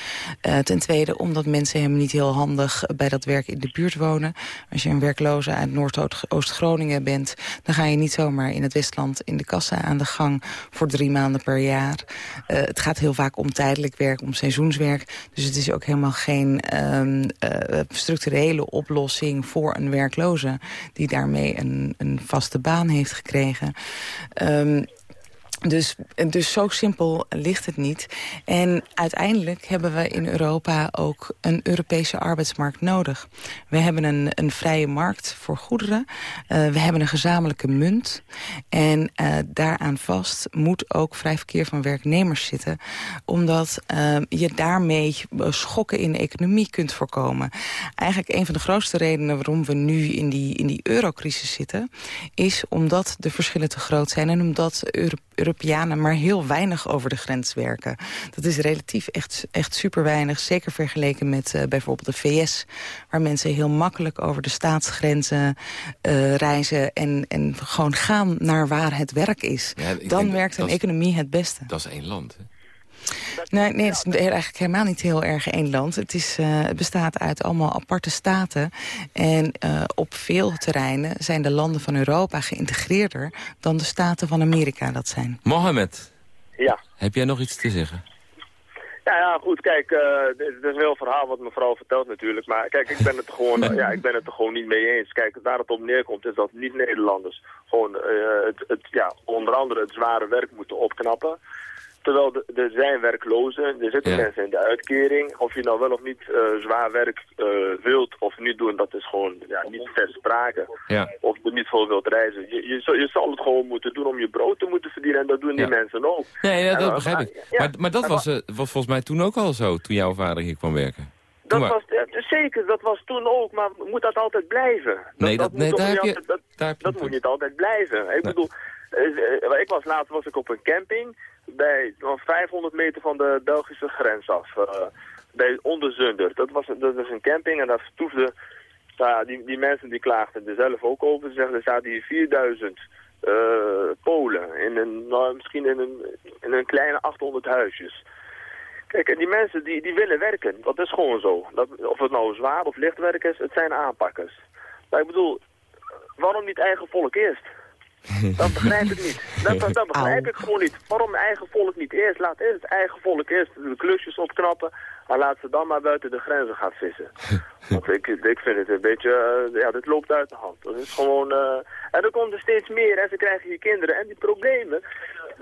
Ten tweede omdat mensen helemaal niet heel handig bij dat werk in de buurt wonen. Als je een werkloze uit Noordoost-Groningen bent... dan ga je niet zomaar in het Westland in de kassa aan de gang... voor drie maanden per jaar. Eh, het gaat heel vaak om tijdelijk werk, om seizoenswerk. Dus het is ook helemaal geen ehm, eh, structurele oplossing voor een werkloze... die daarmee een, een vaste baan heeft gekregen. Ehm, dus, dus zo simpel ligt het niet. En uiteindelijk hebben we in Europa ook een Europese arbeidsmarkt nodig. We hebben een, een vrije markt voor goederen. Uh, we hebben een gezamenlijke munt. En uh, daaraan vast moet ook vrij verkeer van werknemers zitten. Omdat uh, je daarmee schokken in de economie kunt voorkomen. Eigenlijk een van de grootste redenen waarom we nu in die, in die eurocrisis zitten... is omdat de verschillen te groot zijn en omdat Euro Europeanen maar heel weinig over de grens werken. Dat is relatief echt, echt super weinig. Zeker vergeleken met uh, bijvoorbeeld de VS. Waar mensen heel makkelijk over de staatsgrenzen uh, reizen. En, en gewoon gaan naar waar het werk is. Ja, Dan werkt een economie het beste. Dat is één land, hè? Nee, nee, het is eigenlijk helemaal niet heel erg één land. Het, is, uh, het bestaat uit allemaal aparte staten. En uh, op veel terreinen zijn de landen van Europa geïntegreerder... dan de staten van Amerika dat zijn. Mohammed, ja. heb jij nog iets te zeggen? Ja, ja, goed, kijk, uh, het is een heel verhaal wat mevrouw vertelt natuurlijk. Maar kijk, ik ben het er gewoon, ja, ik ben het er gewoon niet mee eens. Kijk, waar het op neerkomt is dat niet-Nederlanders gewoon het, het, ja, onder andere het zware werk moeten opknappen. Terwijl er zijn werklozen, er zitten ja. mensen in de uitkering. Of je nou wel of niet uh, zwaar werk uh, wilt of niet doen, dat is gewoon ja, niet ter sprake. Ja. Of je niet veel wilt reizen. Je, je, je, zal het gewoon moeten doen om je brood te moeten verdienen en dat doen die mensen ook. Nee, dat begrijp ik. Maar, maar dat was, uh, was volgens mij toen ook al zo, toen jouw vader hier kwam werken. Dat was, zeker, dat was toen ook, maar moet dat altijd blijven? Nee, dat- moet nee, toch daar niet heb je- altijd- dat, daar heb je dat een moet punt. niet altijd blijven. Ik bedoel, eh, eh, ik was laatst was ik op een camping bij zo'n 500 meter van de Belgische grens af. eh, bij Onderzunder. Dat was, dat was een camping en daar vertoefden, nou ja, die, die mensen die klaagden er zelf ook over. Ze zeggen, er zaten hier 4000 eh, Polen in een, nou, misschien in een, in een kleine 800 huisjes. Kijk, en die mensen die, die willen werken. Dat is gewoon zo. Dat, of het nou zwaar of licht werk is, het zijn aanpakkers. Maar ik bedoel, waarom niet eigen volk eerst? Dat begrijp ik niet. Dat, dat, dat begrijp ik gewoon niet. Waarom eigen volk niet eerst? Laat eerst het eigen volk eerst de klusjes opknappen. En laat ze dan maar buiten de grenzen gaan vissen. Want ik, ik vind het een beetje, eh, ja, dit loopt uit de hand. Dat is gewoon, eh, en er komt er steeds meer en ze krijgen hier kinderen. En die problemen,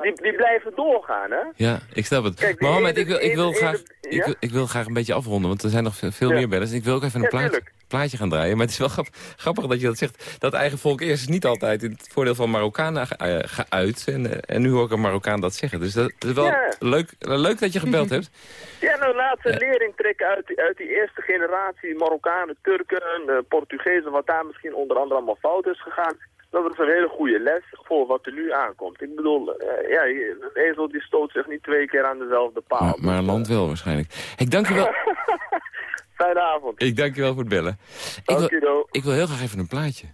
die, die blijven doorgaan, hè? Ja, ik snap het. Kijk, Mohammed, ik wil, ik, wil graag, ik, wil, ik wil graag een beetje afronden, want er zijn nog veel, meer bellers. Ik wil ook even een plaatje, plaatje gaan draaien. Maar het is wel grap- grappig dat je dat zegt. Dat eigen volk eerst is niet altijd in het voordeel van Marokkanen eh, geuit. En, eh, en nu hoor ik een Marokkaan dat zeggen. Dus dat, is wel Ja. leuk, leuk dat je gebeld hebt. Ja, nou laat ze lering trekken uit die, uit die eerste generatie Marokkanen, Turken, eh, Portugezen, wat daar misschien onder andere allemaal fout is gegaan. Dat is een hele goede les voor wat er nu aankomt. Ik bedoel, eh, ja, een ezel die stoot zich niet twee keer aan dezelfde paal. Maar, maar een land wel waarschijnlijk. Ik dank je wel, Fijne avond. ik dank je wel voor het bellen. Ik wil, ik wil heel graag even een plaatje.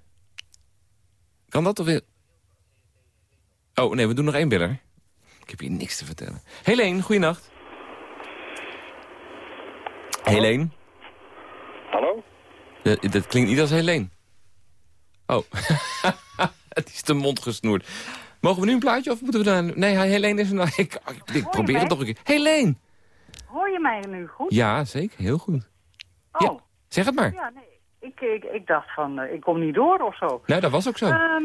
Kan dat of weer? Oh, nee, we doen nog één beller. Ik heb hier niks te vertellen. Helene, goeienacht. Helene? Hallo? Dat, dat klinkt niet als Helene. Oh, het is de mond gesnoerd. Mogen we nu een plaatje of moeten we dan... Nee, Helene is een... Ik, ik probeer mij? het nog een keer. Helene! Hoor je mij nu goed? Ja, zeker. Heel goed. Oh, Ja, zeg het maar. ja, nee. Ik, ik, ik dacht van, eh, ik kom niet door of zo. Nou, dat was ook zo. Ehm,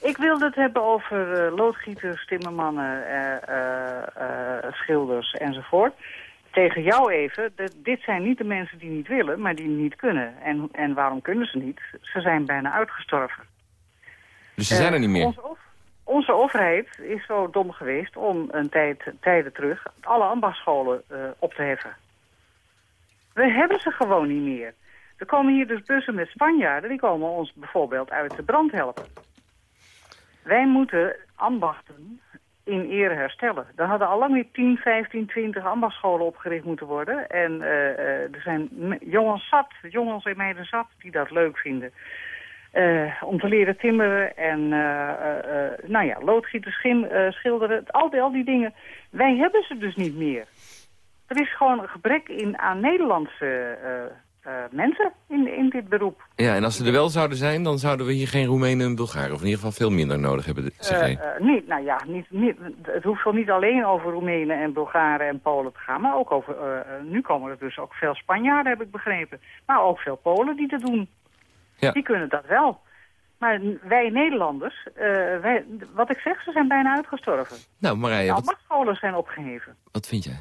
ik wilde het hebben over eh, loodgieters, timmermannen, eh, schilders enzovoort. Tegen jou even, dit zijn niet de mensen die niet willen, maar die niet kunnen. En, en waarom kunnen ze niet? Ze zijn bijna uitgestorven. Dus ze zijn er Eh, niet meer. Onze, overheid is zo dom geweest om een tijd, tijden terug alle ambachtsscholen eh, op te heffen. We hebben ze gewoon niet meer. Er komen hier dus bussen met Spanjaarden, die komen ons bijvoorbeeld uit de brand helpen. Wij moeten ambachten in ere herstellen. Er hadden al lang weer 10, 15, 20 ambachtsscholen opgericht moeten worden. En eh, er zijn jongens zat, jongens en meiden zat, die dat leuk vinden. Eh, om te leren timmeren en eh, eh, nou ja, loodgieten, schim, schilderen, al die, al die dingen. Wij hebben ze dus niet meer. Er is gewoon een gebrek in, aan Nederlandse mensen in, in dit beroep. Ja, en als ze er wel zouden zijn, dan zouden we hier geen Roemenen en Bulgaren... of in ieder geval veel minder nodig hebben, zeg niet, nou ja, niet, niet, het hoeft wel niet alleen over Roemenen en Bulgaren en Polen te gaan, maar ook over, nu komen er dus ook veel Spanjaarden, heb ik begrepen. Maar ook veel Polen die dat doen. Ja. Die kunnen dat wel. Maar wij Nederlanders, eh, wij, wat ik zeg, ze zijn bijna uitgestorven. Nou, Marije, De wat, ambachtsscholen zijn opgeheven. wat vind jij?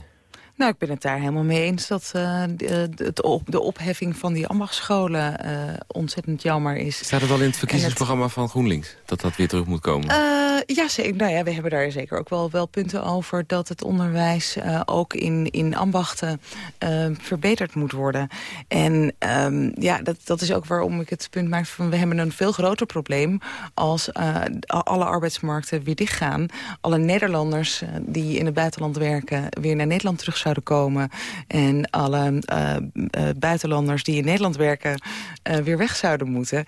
Nou, ik ben het daar helemaal mee eens dat eh, de, op, de opheffing van die ambachtsscholen eh, ontzettend jammer is. Staat het al in het verkiezingsprogramma van GroenLinks? Dat dat weer terug moet komen? Eh, ja, zeker. Nou ja, we hebben daar zeker ook wel, wel punten over... dat het onderwijs eh, ook in, in ambachten eh, verbeterd moet worden. En ehm, ja, dat, dat is ook waarom ik het punt maak van... we hebben een veel groter probleem als eh, alle arbeidsmarkten weer dichtgaan. Alle Nederlanders eh, die in het buitenland werken... weer naar Nederland terug zouden komen. En alle eh, eh, buitenlanders die in Nederland werken... eh, weer weg zouden moeten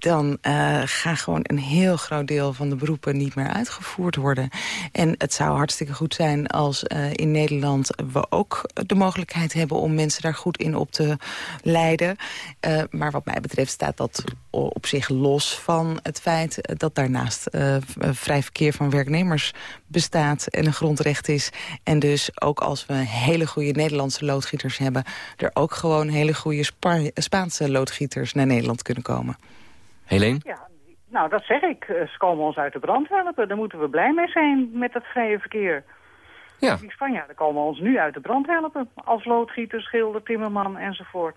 dan uh, gaat gewoon een heel groot deel van de beroepen niet meer uitgevoerd worden. En het zou hartstikke goed zijn als uh, in Nederland we ook de mogelijkheid hebben om mensen daar goed in op te leiden. Uh, maar wat mij betreft staat dat op zich los van het feit dat daarnaast vrij verkeer van werknemers bestaat en een grondrecht is. En dus ook als we hele goede Nederlandse loodgieters hebben, er ook gewoon hele goede Spa Spaanse loodgieters naar Nederland kunnen komen. Helene? Ja, nou dat zeg ik. Ze komen ons uit de brand helpen. Daar moeten we blij mee zijn met dat vrije verkeer. Ja. Die Spanjaarden komen ons nu uit de brand helpen. Als loodgieter, schilder, timmerman enzovoort.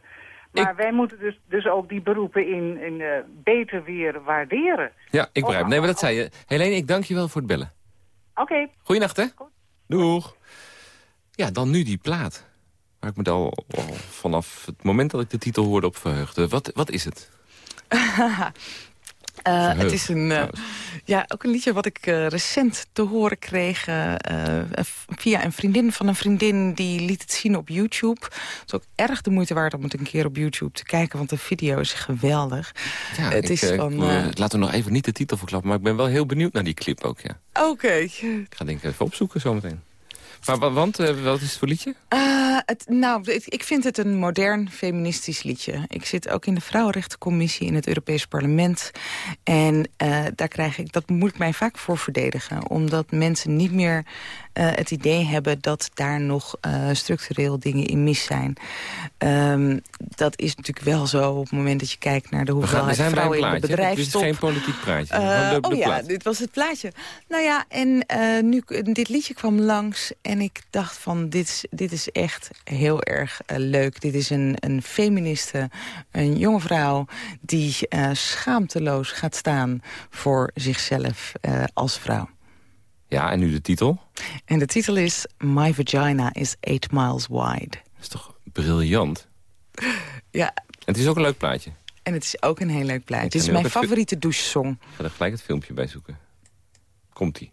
Maar ik... wij moeten dus, dus ook die beroepen in, in uh, beter weer waarderen. Ja, ik begrijp. Nee, maar dat zei je. Helene, ik dank je wel voor het bellen. Oké. Okay. Goeienacht, hè? Goed. Doeg. Ja, dan nu die plaat. waar ik me al, al vanaf het moment dat ik de titel hoorde op verheugde. Wat, wat is het? Uh, het is een, uh, ja, ook een liedje wat ik uh, recent te horen kreeg... via een vriendin van een vriendin die liet het zien op YouTube. Het is ook erg de moeite waard om het een keer op YouTube te kijken... want de video is geweldig. Ja, het is van, laten we nog even niet de titel verklappen... maar ik ben wel heel benieuwd naar die clip ook, ja. Oké. Ik ga denk ik even opzoeken zometeen. Maar, want, wat is het voor liedje? Uh, het, nou, ik vind het een modern feministisch liedje. Ik zit ook in de Vrouwenrechtencommissie in het Europees Parlement. En uh, daar krijg ik, dat moet ik mij vaak voor verdedigen. Omdat mensen niet meer uh, het idee hebben dat daar nog uh, structureel dingen in mis zijn. Um, dat is natuurlijk wel zo op het moment dat je kijkt naar de hoeveelheid we vrouwen in het bedrijf. Dit is geen politiek praatje. De, de oh ja, dit was het plaatje. Nou ja, en nu dit liedje kwam langs en ik dacht van dit is, dit is echt heel erg leuk. Dit is een, een feministe, een jonge vrouw die schaamteloos gaat staan voor zichzelf als vrouw. Ja, en nu de titel? En de titel is My Vagina is 8 Miles Wide. Dat is toch briljant? Ja. En het is ook een leuk plaatje. En het is ook een heel leuk plaatje. Het is mijn favoriete douchesong. Ik ga er gelijk het filmpje bij zoeken. Komt-ie.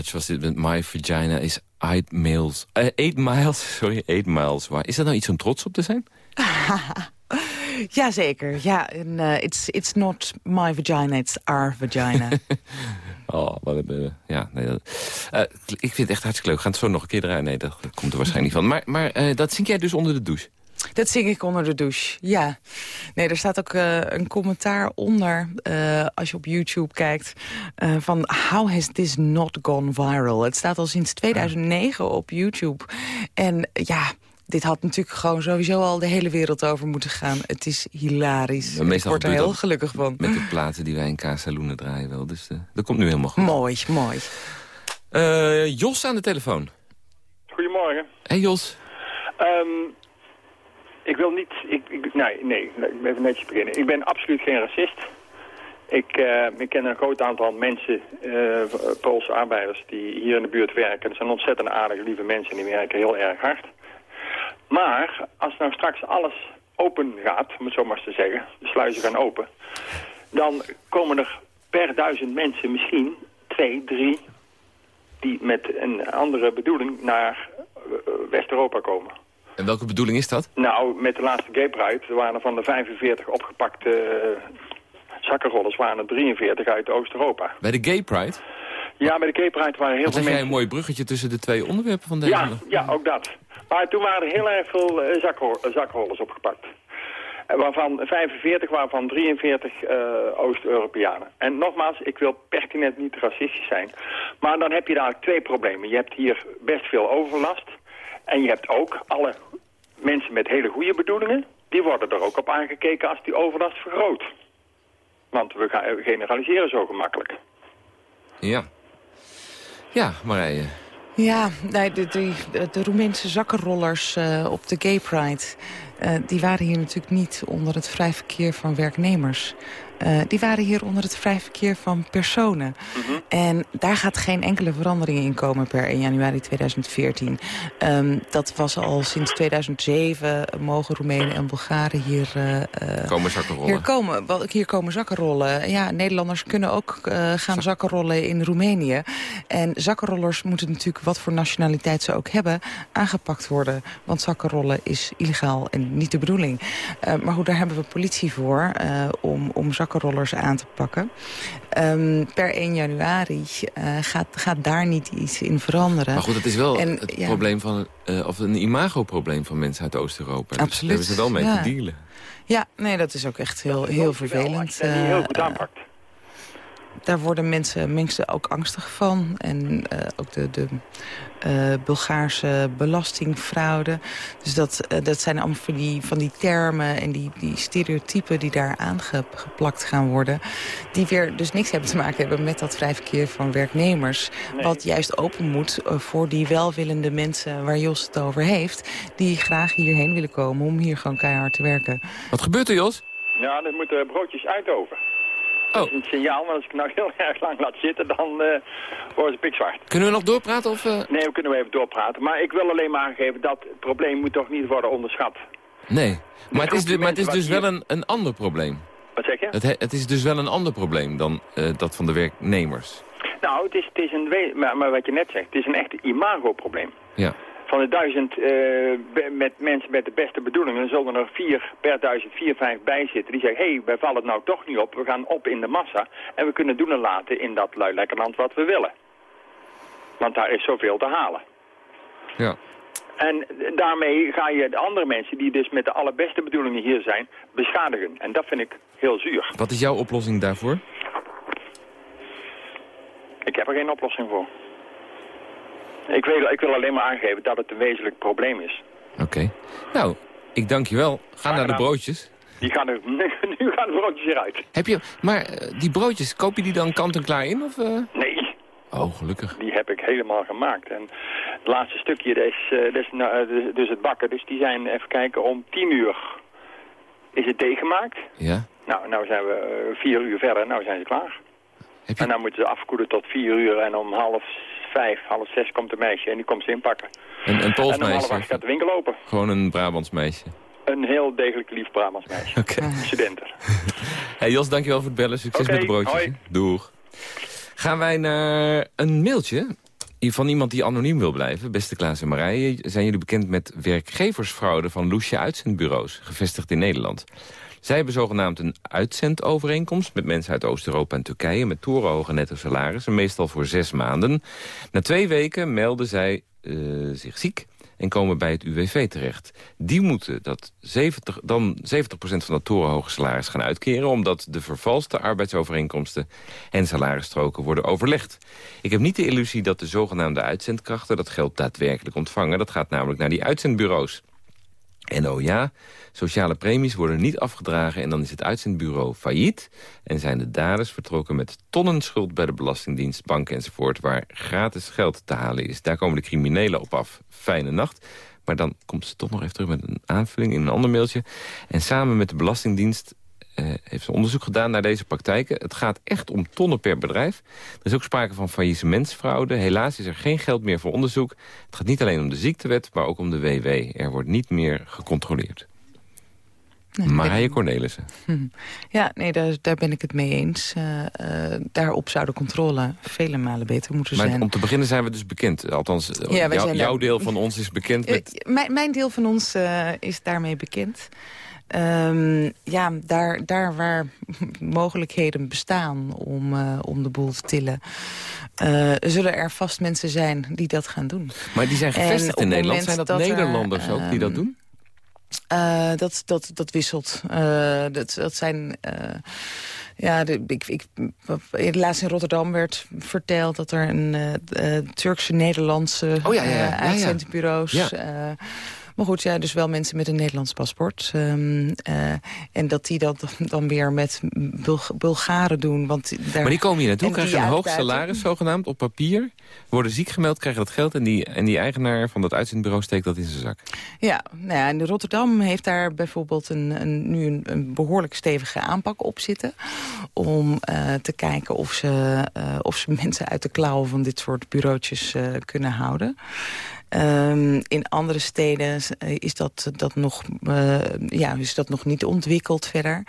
Large was dit met My Vagina is 8 miles. Uh, 8 miles, sorry, 8 miles. Waar. Is dat nou iets om trots op te zijn? Jazeker, ja. En, uh, it's, it's not my vagina, it's our vagina. oh, wat een, ja, nee, dat, uh, ik vind het echt hartstikke leuk. We gaan het zo nog een keer draaien. Nee, dat komt er waarschijnlijk niet van. Maar, maar dat zing jij dus onder de douche? Dat zing ik onder de douche, ja. Nee, er staat ook uh, een commentaar onder, uh, als je op YouTube kijkt... Uh, van How has this not gone viral? Het staat al sinds 2009 op YouTube. En ja, dit had natuurlijk gewoon sowieso al de hele wereld over moeten gaan. Het is hilarisch. Ik word er heel gelukkig van. Met de platen die wij in Casaluna draaien wel. Dus dat komt nu helemaal goed. Mooi, mooi. Jos aan de telefoon. Goedemorgen. Hey Jos. Um, ik wil niet... Ik, ik, nee, nee, ik ben even netjes beginnen. Ik ben absoluut geen racist. Ik, uh, ik ken een groot aantal mensen, uh, Poolse arbeiders, die hier in de buurt werken. Dat zijn ontzettend aardige, lieve mensen en die werken heel erg hard. Maar als nou straks alles open gaat, om het zo maar eens te zeggen, de sluizen gaan open, dan komen er per duizend mensen misschien twee, drie, die met een andere bedoeling naar West-Europa komen. En welke bedoeling is dat? Nou, met de laatste Gay Pride waren er van de 45 opgepakte uh, zakkenrollers... waren er 43 uit Oost-Europa. Bij de Gay Pride? Ja, bij de Gay Pride waren heel Wat veel mensen... jij een mooi bruggetje tussen de twee onderwerpen van deze? Ja, ja ook dat. Maar toen waren er heel erg veel uh, zakrollers opgepakt. Waarvan 45, waarvan 43 uh, Oost-Europeanen. En nogmaals, ik wil pertinent niet racistisch zijn. Maar dan heb je daar twee problemen. Je hebt hier best veel overlast... En je hebt ook alle mensen met hele goede bedoelingen... die worden er ook op aangekeken als die overlast vergroot. Want we, gaan, we generaliseren zo gemakkelijk. Ja. Ja, Marije. Ja, nee, de, de, de Roemeense zakkenrollers uh, op de Gay Pride... Uh, die waren hier natuurlijk niet onder het vrij verkeer van werknemers. Uh, die waren hier onder het vrij verkeer van personen. Mm -hmm. En daar gaat geen enkele verandering in komen per 1 januari 2014. Um, dat was al sinds 2007 mogen Roemenen en Bulgaren hier... Uh, komen zakkenrollen. Hier komen, hier komen zakkenrollen. Ja, Nederlanders kunnen ook uh, gaan zakkenrollen in Roemenië. En zakkenrollers moeten natuurlijk, wat voor nationaliteit ze ook hebben... aangepakt worden. Want zakkenrollen is illegaal en niet de bedoeling. Maar goed, daar hebben we politie voor om, om zakkenrollers aan te pakken. Um, per 1 januari uh, gaat, gaat daar niet iets in veranderen. Maar goed, het is wel en, het ja. probleem van, uh, of een imagoprobleem van mensen uit Oost-Europa. Absoluut. Dus daar hebben ze wel mee ja. te dealen. Ja, nee, dat is ook echt heel, heel vervelend. Die heel goed aanpakt. Daar worden mensen, mensen ook angstig van. En uh, ook de, de uh, Bulgaarse belastingfraude. Dus dat, uh, dat zijn allemaal van die, van die termen en die, die stereotypen die daar aangeplakt gaan worden. Die weer dus niks hebben te maken hebben met dat vrij verkeer van werknemers. Nee. Wat juist open moet voor die welwillende mensen waar Jos het over heeft. Die graag hierheen willen komen om hier gewoon keihard te werken. Wat gebeurt er Jos? Ja, er moeten broodjes uitoven. Oh. Dat is een signaal, maar als ik nou heel erg lang laat zitten, dan uh, worden ze pikzwart. Kunnen we nog doorpraten? Of, uh... Nee, we kunnen even doorpraten. Maar ik wil alleen maar aangeven dat het probleem moet toch niet worden onderschat. Nee, maar het is, de, maar het is dus wel een, een ander probleem. Wat zeg je? Het, het is dus wel een ander probleem dan uh, dat van de werknemers. Nou, het is, het is een, maar, maar wat je net zegt, het is een echt imago-probleem. Ja van de duizend uh, met mensen met de beste bedoelingen... zullen er vier per duizend, vier, vijf bij zitten. Die zeggen, hé, hey, wij vallen het nou toch niet op. We gaan op in de massa. En we kunnen doen en laten in dat lui lekker land wat we willen. Want daar is zoveel te halen. Ja. En daarmee ga je de andere mensen die dus met de allerbeste bedoelingen hier zijn, beschadigen. En dat vind ik heel zuur. Wat is jouw oplossing daarvoor? Ik heb er geen oplossing voor. Ik wil, ik wil alleen maar aangeven dat het een wezenlijk probleem is. Oké. Okay. Nou, ik dank je wel. Ga maar naar de broodjes. Die gaan er, nu gaan de broodjes eruit. Heb je, maar uh, die broodjes, koop je die dan kant-en-klaar in? Of, uh... Nee. Oh, gelukkig. Die heb ik helemaal gemaakt. En het laatste stukje, dat is, dat is nou, dus het bakken. Dus die zijn, even kijken, om tien uur is het deeg gemaakt. Ja. Nou, nou zijn we vier uur verder, nou zijn ze klaar. Heb je... En dan moeten ze afkoelen tot vier uur en om half vijf, half zes komt een meisje en die komt ze inpakken. Een, een Pools en meisje? half acht gaat de winkel open. Gewoon een Brabants meisje? Een heel degelijk lief Brabants meisje. Oké. Okay. Studenten. hey Jos, dankjewel voor het bellen. Succes okay, met de broodjes. Doeg. Gaan wij naar een mailtje van iemand die anoniem wil blijven. Beste Klaas en Marije, zijn jullie bekend met werkgeversfraude van Loesje uitzendbureaus, gevestigd in Nederland? Zij hebben zogenaamd een uitzendovereenkomst met mensen uit Oost-Europa en Turkije... met torenhoge netto salarissen, meestal voor zes maanden. Na twee weken melden zij uh, zich ziek en komen bij het UWV terecht. Die moeten dat 70, dan 70% van dat torenhoge salaris gaan uitkeren... omdat de vervalste arbeidsovereenkomsten en salarisstroken worden overlegd. Ik heb niet de illusie dat de zogenaamde uitzendkrachten dat geld daadwerkelijk ontvangen. Dat gaat namelijk naar die uitzendbureaus. En oh ja, sociale premies worden niet afgedragen... en dan is het uitzendbureau failliet... en zijn de daders vertrokken met tonnen schuld bij de Belastingdienst, banken enzovoort... waar gratis geld te halen is. Daar komen de criminelen op af. Fijne nacht. Maar dan komt ze toch nog even terug met een aanvulling in een ander mailtje. En samen met de Belastingdienst heeft ze onderzoek gedaan naar deze praktijken. Het gaat echt om tonnen per bedrijf. Er is ook sprake van faillissementsfraude. Helaas is er geen geld meer voor onderzoek. Het gaat niet alleen om de ziektewet, maar ook om de WW. Er wordt niet meer gecontroleerd. Nee, Marije Cornelissen. Ja, nee, daar, daar ben ik het mee eens. Uh, uh, daarop zou de controle vele malen beter moeten maar zijn. om te beginnen zijn we dus bekend. Althans, ja, jou, jouw deel van ons is bekend. Met... mijn, mijn deel van ons is daarmee bekend. Um, ja, daar, daar waar mogelijkheden bestaan om, uh, om de boel te tillen... Uh, zullen er vast mensen zijn die dat gaan doen. Maar die zijn gevestigd in Nederland. Zijn dat, dat Nederlanders er, ook die dat ehm, doen? Uh, dat, dat, dat wisselt. dat, dat zijn... Ja, de, ik, ik, laatst in Rotterdam werd verteld dat er een uh, Turkse Nederlandse oh, ja, ja, ja. uitzendbureaus... Maar goed, ja, dus wel mensen met een Nederlands paspoort. Um, uh, en dat die dat dan weer met Bulgaren doen. Want daar, maar die komen hier naartoe, krijgen een hoog salaris zogenaamd op papier. Worden ziek gemeld, krijgen dat geld... en die, en die eigenaar van dat uitzendbureau steekt dat in zijn zak. Ja, nou ja en Rotterdam heeft daar bijvoorbeeld een, een nu een, een, behoorlijk stevige aanpak op zitten. Om uh, te kijken of ze, uh, of ze mensen uit de klauwen van dit soort bureautjes kunnen houden. Um, in andere steden eh, is dat, dat, nog, uh, ja, is dat nog niet ontwikkeld verder.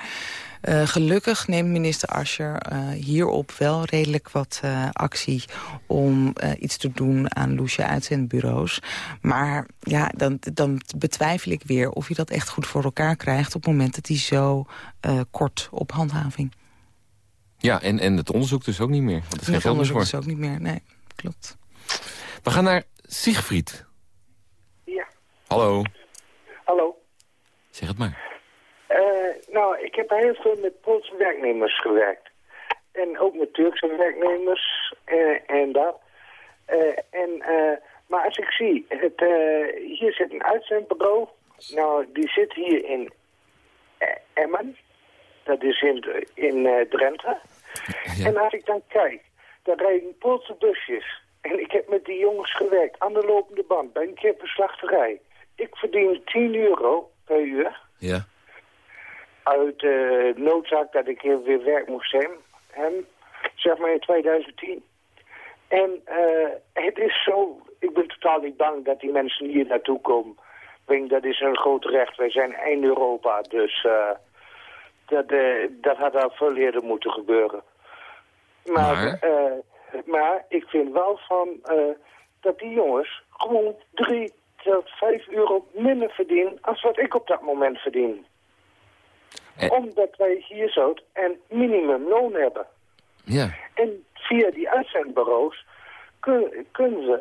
Uh, gelukkig neemt minister Ascher uh, hierop wel redelijk wat actie... om iets te doen aan loesje uitzendbureaus. Maar ja, dan, dan betwijfel ik weer of je dat echt goed voor elkaar krijgt... op het moment dat hij zo kort op handhaving. Ja, en, en het onderzoek dus ook niet meer. Want er is geen geld onderzoek dus ook niet meer, nee, klopt. We gaan naar Siegfried. Ja. Hallo. Hallo. Zeg het maar. Uh, nou, ik heb heel veel met Poolse werknemers gewerkt. En ook met Turkse werknemers uh, en dat. Uh, en, maar als ik zie, het, hier zit een uitzendbureau. Nou, die zit hier in Emmen. Dat is in, in Drenthe. Ja. En als ik dan kijk, daar rijden Poolse busjes en ik heb met die jongens gewerkt aan de lopende band bij een kippenslachterij. Ik verdien 10 euro per uur. Ja. Uit uh, noodzaak dat ik hier weer werk moest zijn. En, zeg maar in 2010. En uh, het is zo... Ik ben totaal niet bang dat die mensen hier naartoe komen. denk, dat is een groot recht. Wij zijn eind Europa, dus... Uh, dat, dat had al veel eerder moeten gebeuren. Maar... maar... Maar ik vind wel van uh, dat die jongens gewoon drie tot vijf euro minder verdienen als wat ik op dat moment verdien. Omdat wij hier zo een minimumloon hebben. Ja. En via die uitzendbureaus kun, kunnen ze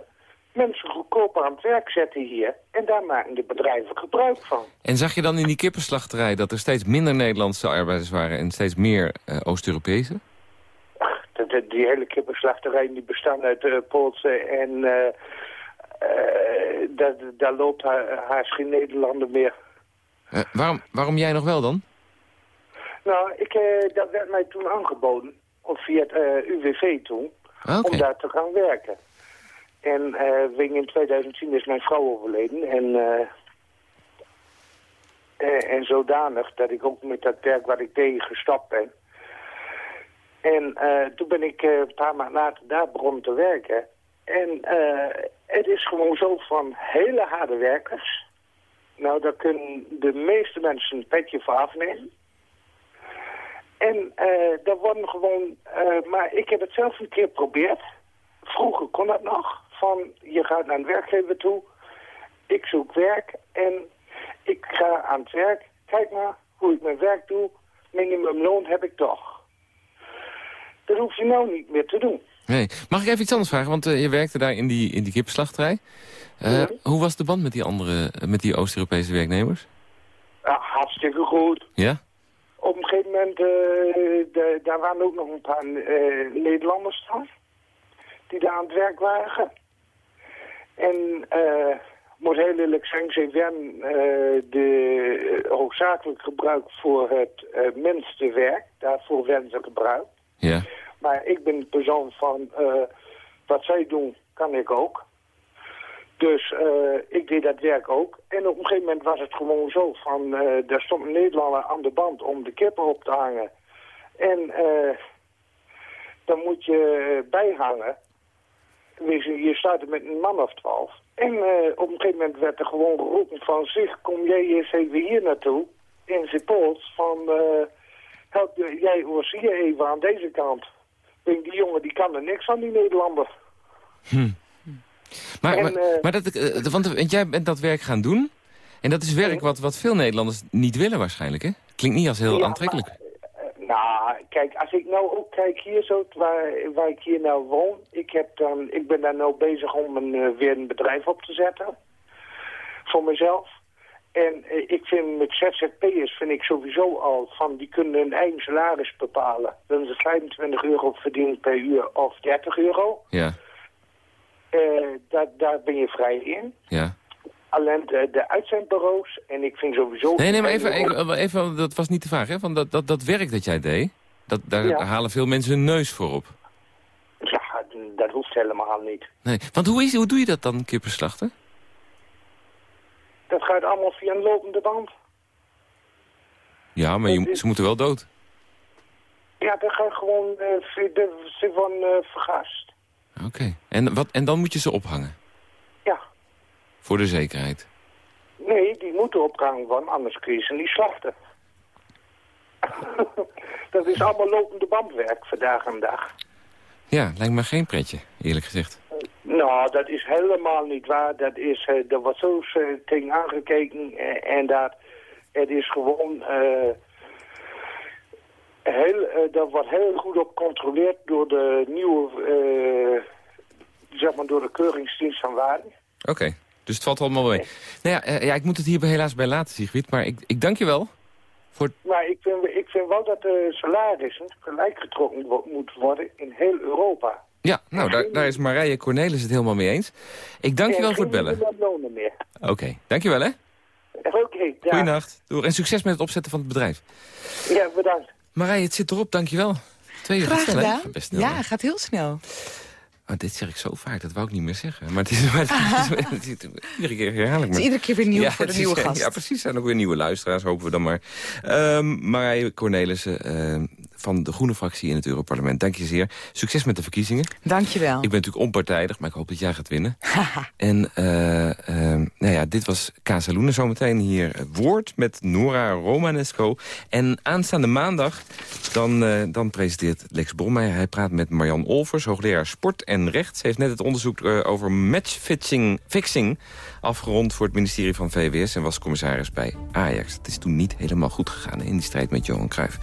mensen goedkoper aan het werk zetten hier. En daar maken de bedrijven gebruik van. En zag je dan in die kippenslachterij dat er steeds minder Nederlandse arbeiders waren... en steeds meer uh, Oost-Europese? De, die hele kippenslachterijen die bestaan uit uh, Poolse en uh, uh, daar loopt haar, haast geen Nederlander meer. waarom, waarom jij nog wel dan? Nou, ik, dat werd mij toen aangeboden, of via het UWV toen, ah, om daar te gaan werken. En uh, in 2010 is mijn vrouw overleden en... en zodanig dat ik ook met dat werk wat ik deed gestapt ben. En uh, toen ben ik uh, een paar maanden later daar begonnen te werken. En uh, het is gewoon zo van hele harde werkers. Nou, daar kunnen de meeste mensen een petje voor afnemen. En uh, daar worden gewoon... Maar ik heb het zelf een keer geprobeerd. Vroeger kon dat nog. Van, je gaat naar een werkgever toe. Ik zoek werk en ik ga aan het werk. Kijk maar hoe ik mijn werk doe. Minimumloon heb ik toch. Dat hoef je nou niet meer te doen. Nee. Mag ik even iets anders vragen? Want uh, je werkte daar in die, in die kippenslachterij. Uh, Hoe was de band met die andere, met die Oost-Europese werknemers? Ja, hartstikke goed. Ja? Op een gegeven moment, uh, de, daar waren ook nog een paar Nederlanders staan. Die daar aan het werk waren. En moet heel eerlijk zijn, ze werden de hoofdzakelijk gebruikt voor het minste werk. Daarvoor werden ze gebruikt. Ja. Maar ik ben persoon van, uh, wat zij doen, kan ik ook. Dus uh, ik deed dat werk ook. En op een gegeven moment was het gewoon zo van, uh, daar stond een Nederlander aan de band om de kippen op te hangen. En dan moet je bijhangen. Je staat met een man of twaalf. En op een gegeven moment werd er gewoon geroepen van zich, kom jij eens even hier naartoe. In zijn pols van, help jij hier even aan deze kant denk, die jongen die kan er niks aan, die Nederlander. Hm. Maar, en, maar, uh, maar dat, uh, want jij bent dat werk gaan doen. En dat is werk wat, wat veel Nederlanders niet willen waarschijnlijk, hè? Klinkt niet als heel ja, aantrekkelijk. Maar, uh, nou, kijk, als ik nou ook kijk hier zo, waar, waar ik hier nou woon. Ik, heb dan, ik ben daar nou bezig om een, weer een bedrijf op te zetten. Voor mezelf. En eh, ik vind met ZZP'ers vind ik sowieso al van die kunnen hun eigen salaris bepalen. Dan ze 25 euro verdienen per uur of 30 euro. Ja. Uh, daar, daar ben je vrij in. Ja. Alleen de, de uitzendbureaus en ik vind sowieso... Nee, nee, maar even, even, even, dat was niet de vraag, hè? Van dat, dat, dat werk dat jij deed, dat, daar ja. halen veel mensen hun neus voor op. Ja, dat hoeft helemaal niet. Nee, want hoe, is, hoe doe je dat dan, kippenslachten? Dat gaat allemaal via een lopende band. Ja, maar je, ze moeten wel dood. Ja, dat gaat gewoon, uh, ze worden uh, vergast. Oké, okay. en, wat, en dan moet je ze ophangen? Ja. Voor de zekerheid? Nee, die moeten opgehangen worden, anders kun je ze niet slachten. dat is allemaal lopende bandwerk vandaag en dag. Ja, lijkt me geen pretje, eerlijk gezegd. Nou, dat is helemaal niet waar. Dat is, uh, er wordt zo uh, tegen aangekeken uh, en dat het is gewoon heel, dat wordt heel goed op gecontroleerd door de nieuwe, zeg maar door de keuringsdienst van waarde. Oké, okay. dus het valt allemaal mee. Nou ja, ja, ik moet het hier helaas bij laten, Sigrid, maar ik, ik dank je wel. Voor... Maar ik vind, ik vind wel dat de salarissen gelijk getrokken moeten worden in heel Europa. Ja, nou, daar, daar is Marije Cornelis het helemaal mee eens. Ik dank je wel voor het bellen. Oké, okay. dank je wel, hè? Oké, okay, Goeienacht. En succes met het opzetten van het bedrijf. Ja, bedankt. Marije, het zit erop, dank je wel. Twee uur Graag snel, gedaan. Best snel, ja, gaat heel snel. Oh, dit zeg ik zo vaak, dat wou ik niet meer zeggen. Maar het is, maar het is, het is, iedere keer herhaal ik Het is iedere keer weer nieuw ja, voor de nieuwe is, gast. Ja, precies. Er zijn ook weer nieuwe luisteraars, hopen we dan maar. Um, Marije Cornelissen uh, van de Groene Fractie in het Europarlement. Dank je zeer. Succes met de verkiezingen. Dank je wel. Ik ben natuurlijk onpartijdig, maar ik hoop dat jij gaat winnen. en uh, uh, nou ja, dit was Casaluna zometeen hier. Woord met Nora Romanesco. En aanstaande maandag dan, uh, dan presenteert Lex Brommeyer. Hij praat met Marjan Olvers, hoogleraar sport en recht. Ze heeft net het onderzoek over matchfixing fixing afgerond voor het ministerie van VWS... en was commissaris bij Ajax. Het is toen niet helemaal goed gegaan in die strijd met Johan Cruijff.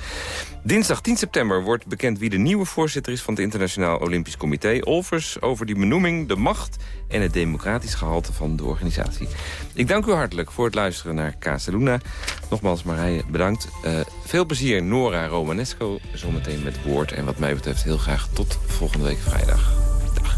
Dinsdag 10 september wordt bekend wie de nieuwe voorzitter is... van het Internationaal Olympisch Comité. Olvers over die benoeming, de macht en het democratisch gehalte van de organisatie. Ik dank u hartelijk voor het luisteren naar Casaluna. Nogmaals, Marije, bedankt. Uh, veel plezier, Nora Romanesco, zometeen met woord. En wat mij betreft heel graag tot volgende week vrijdag. Dag.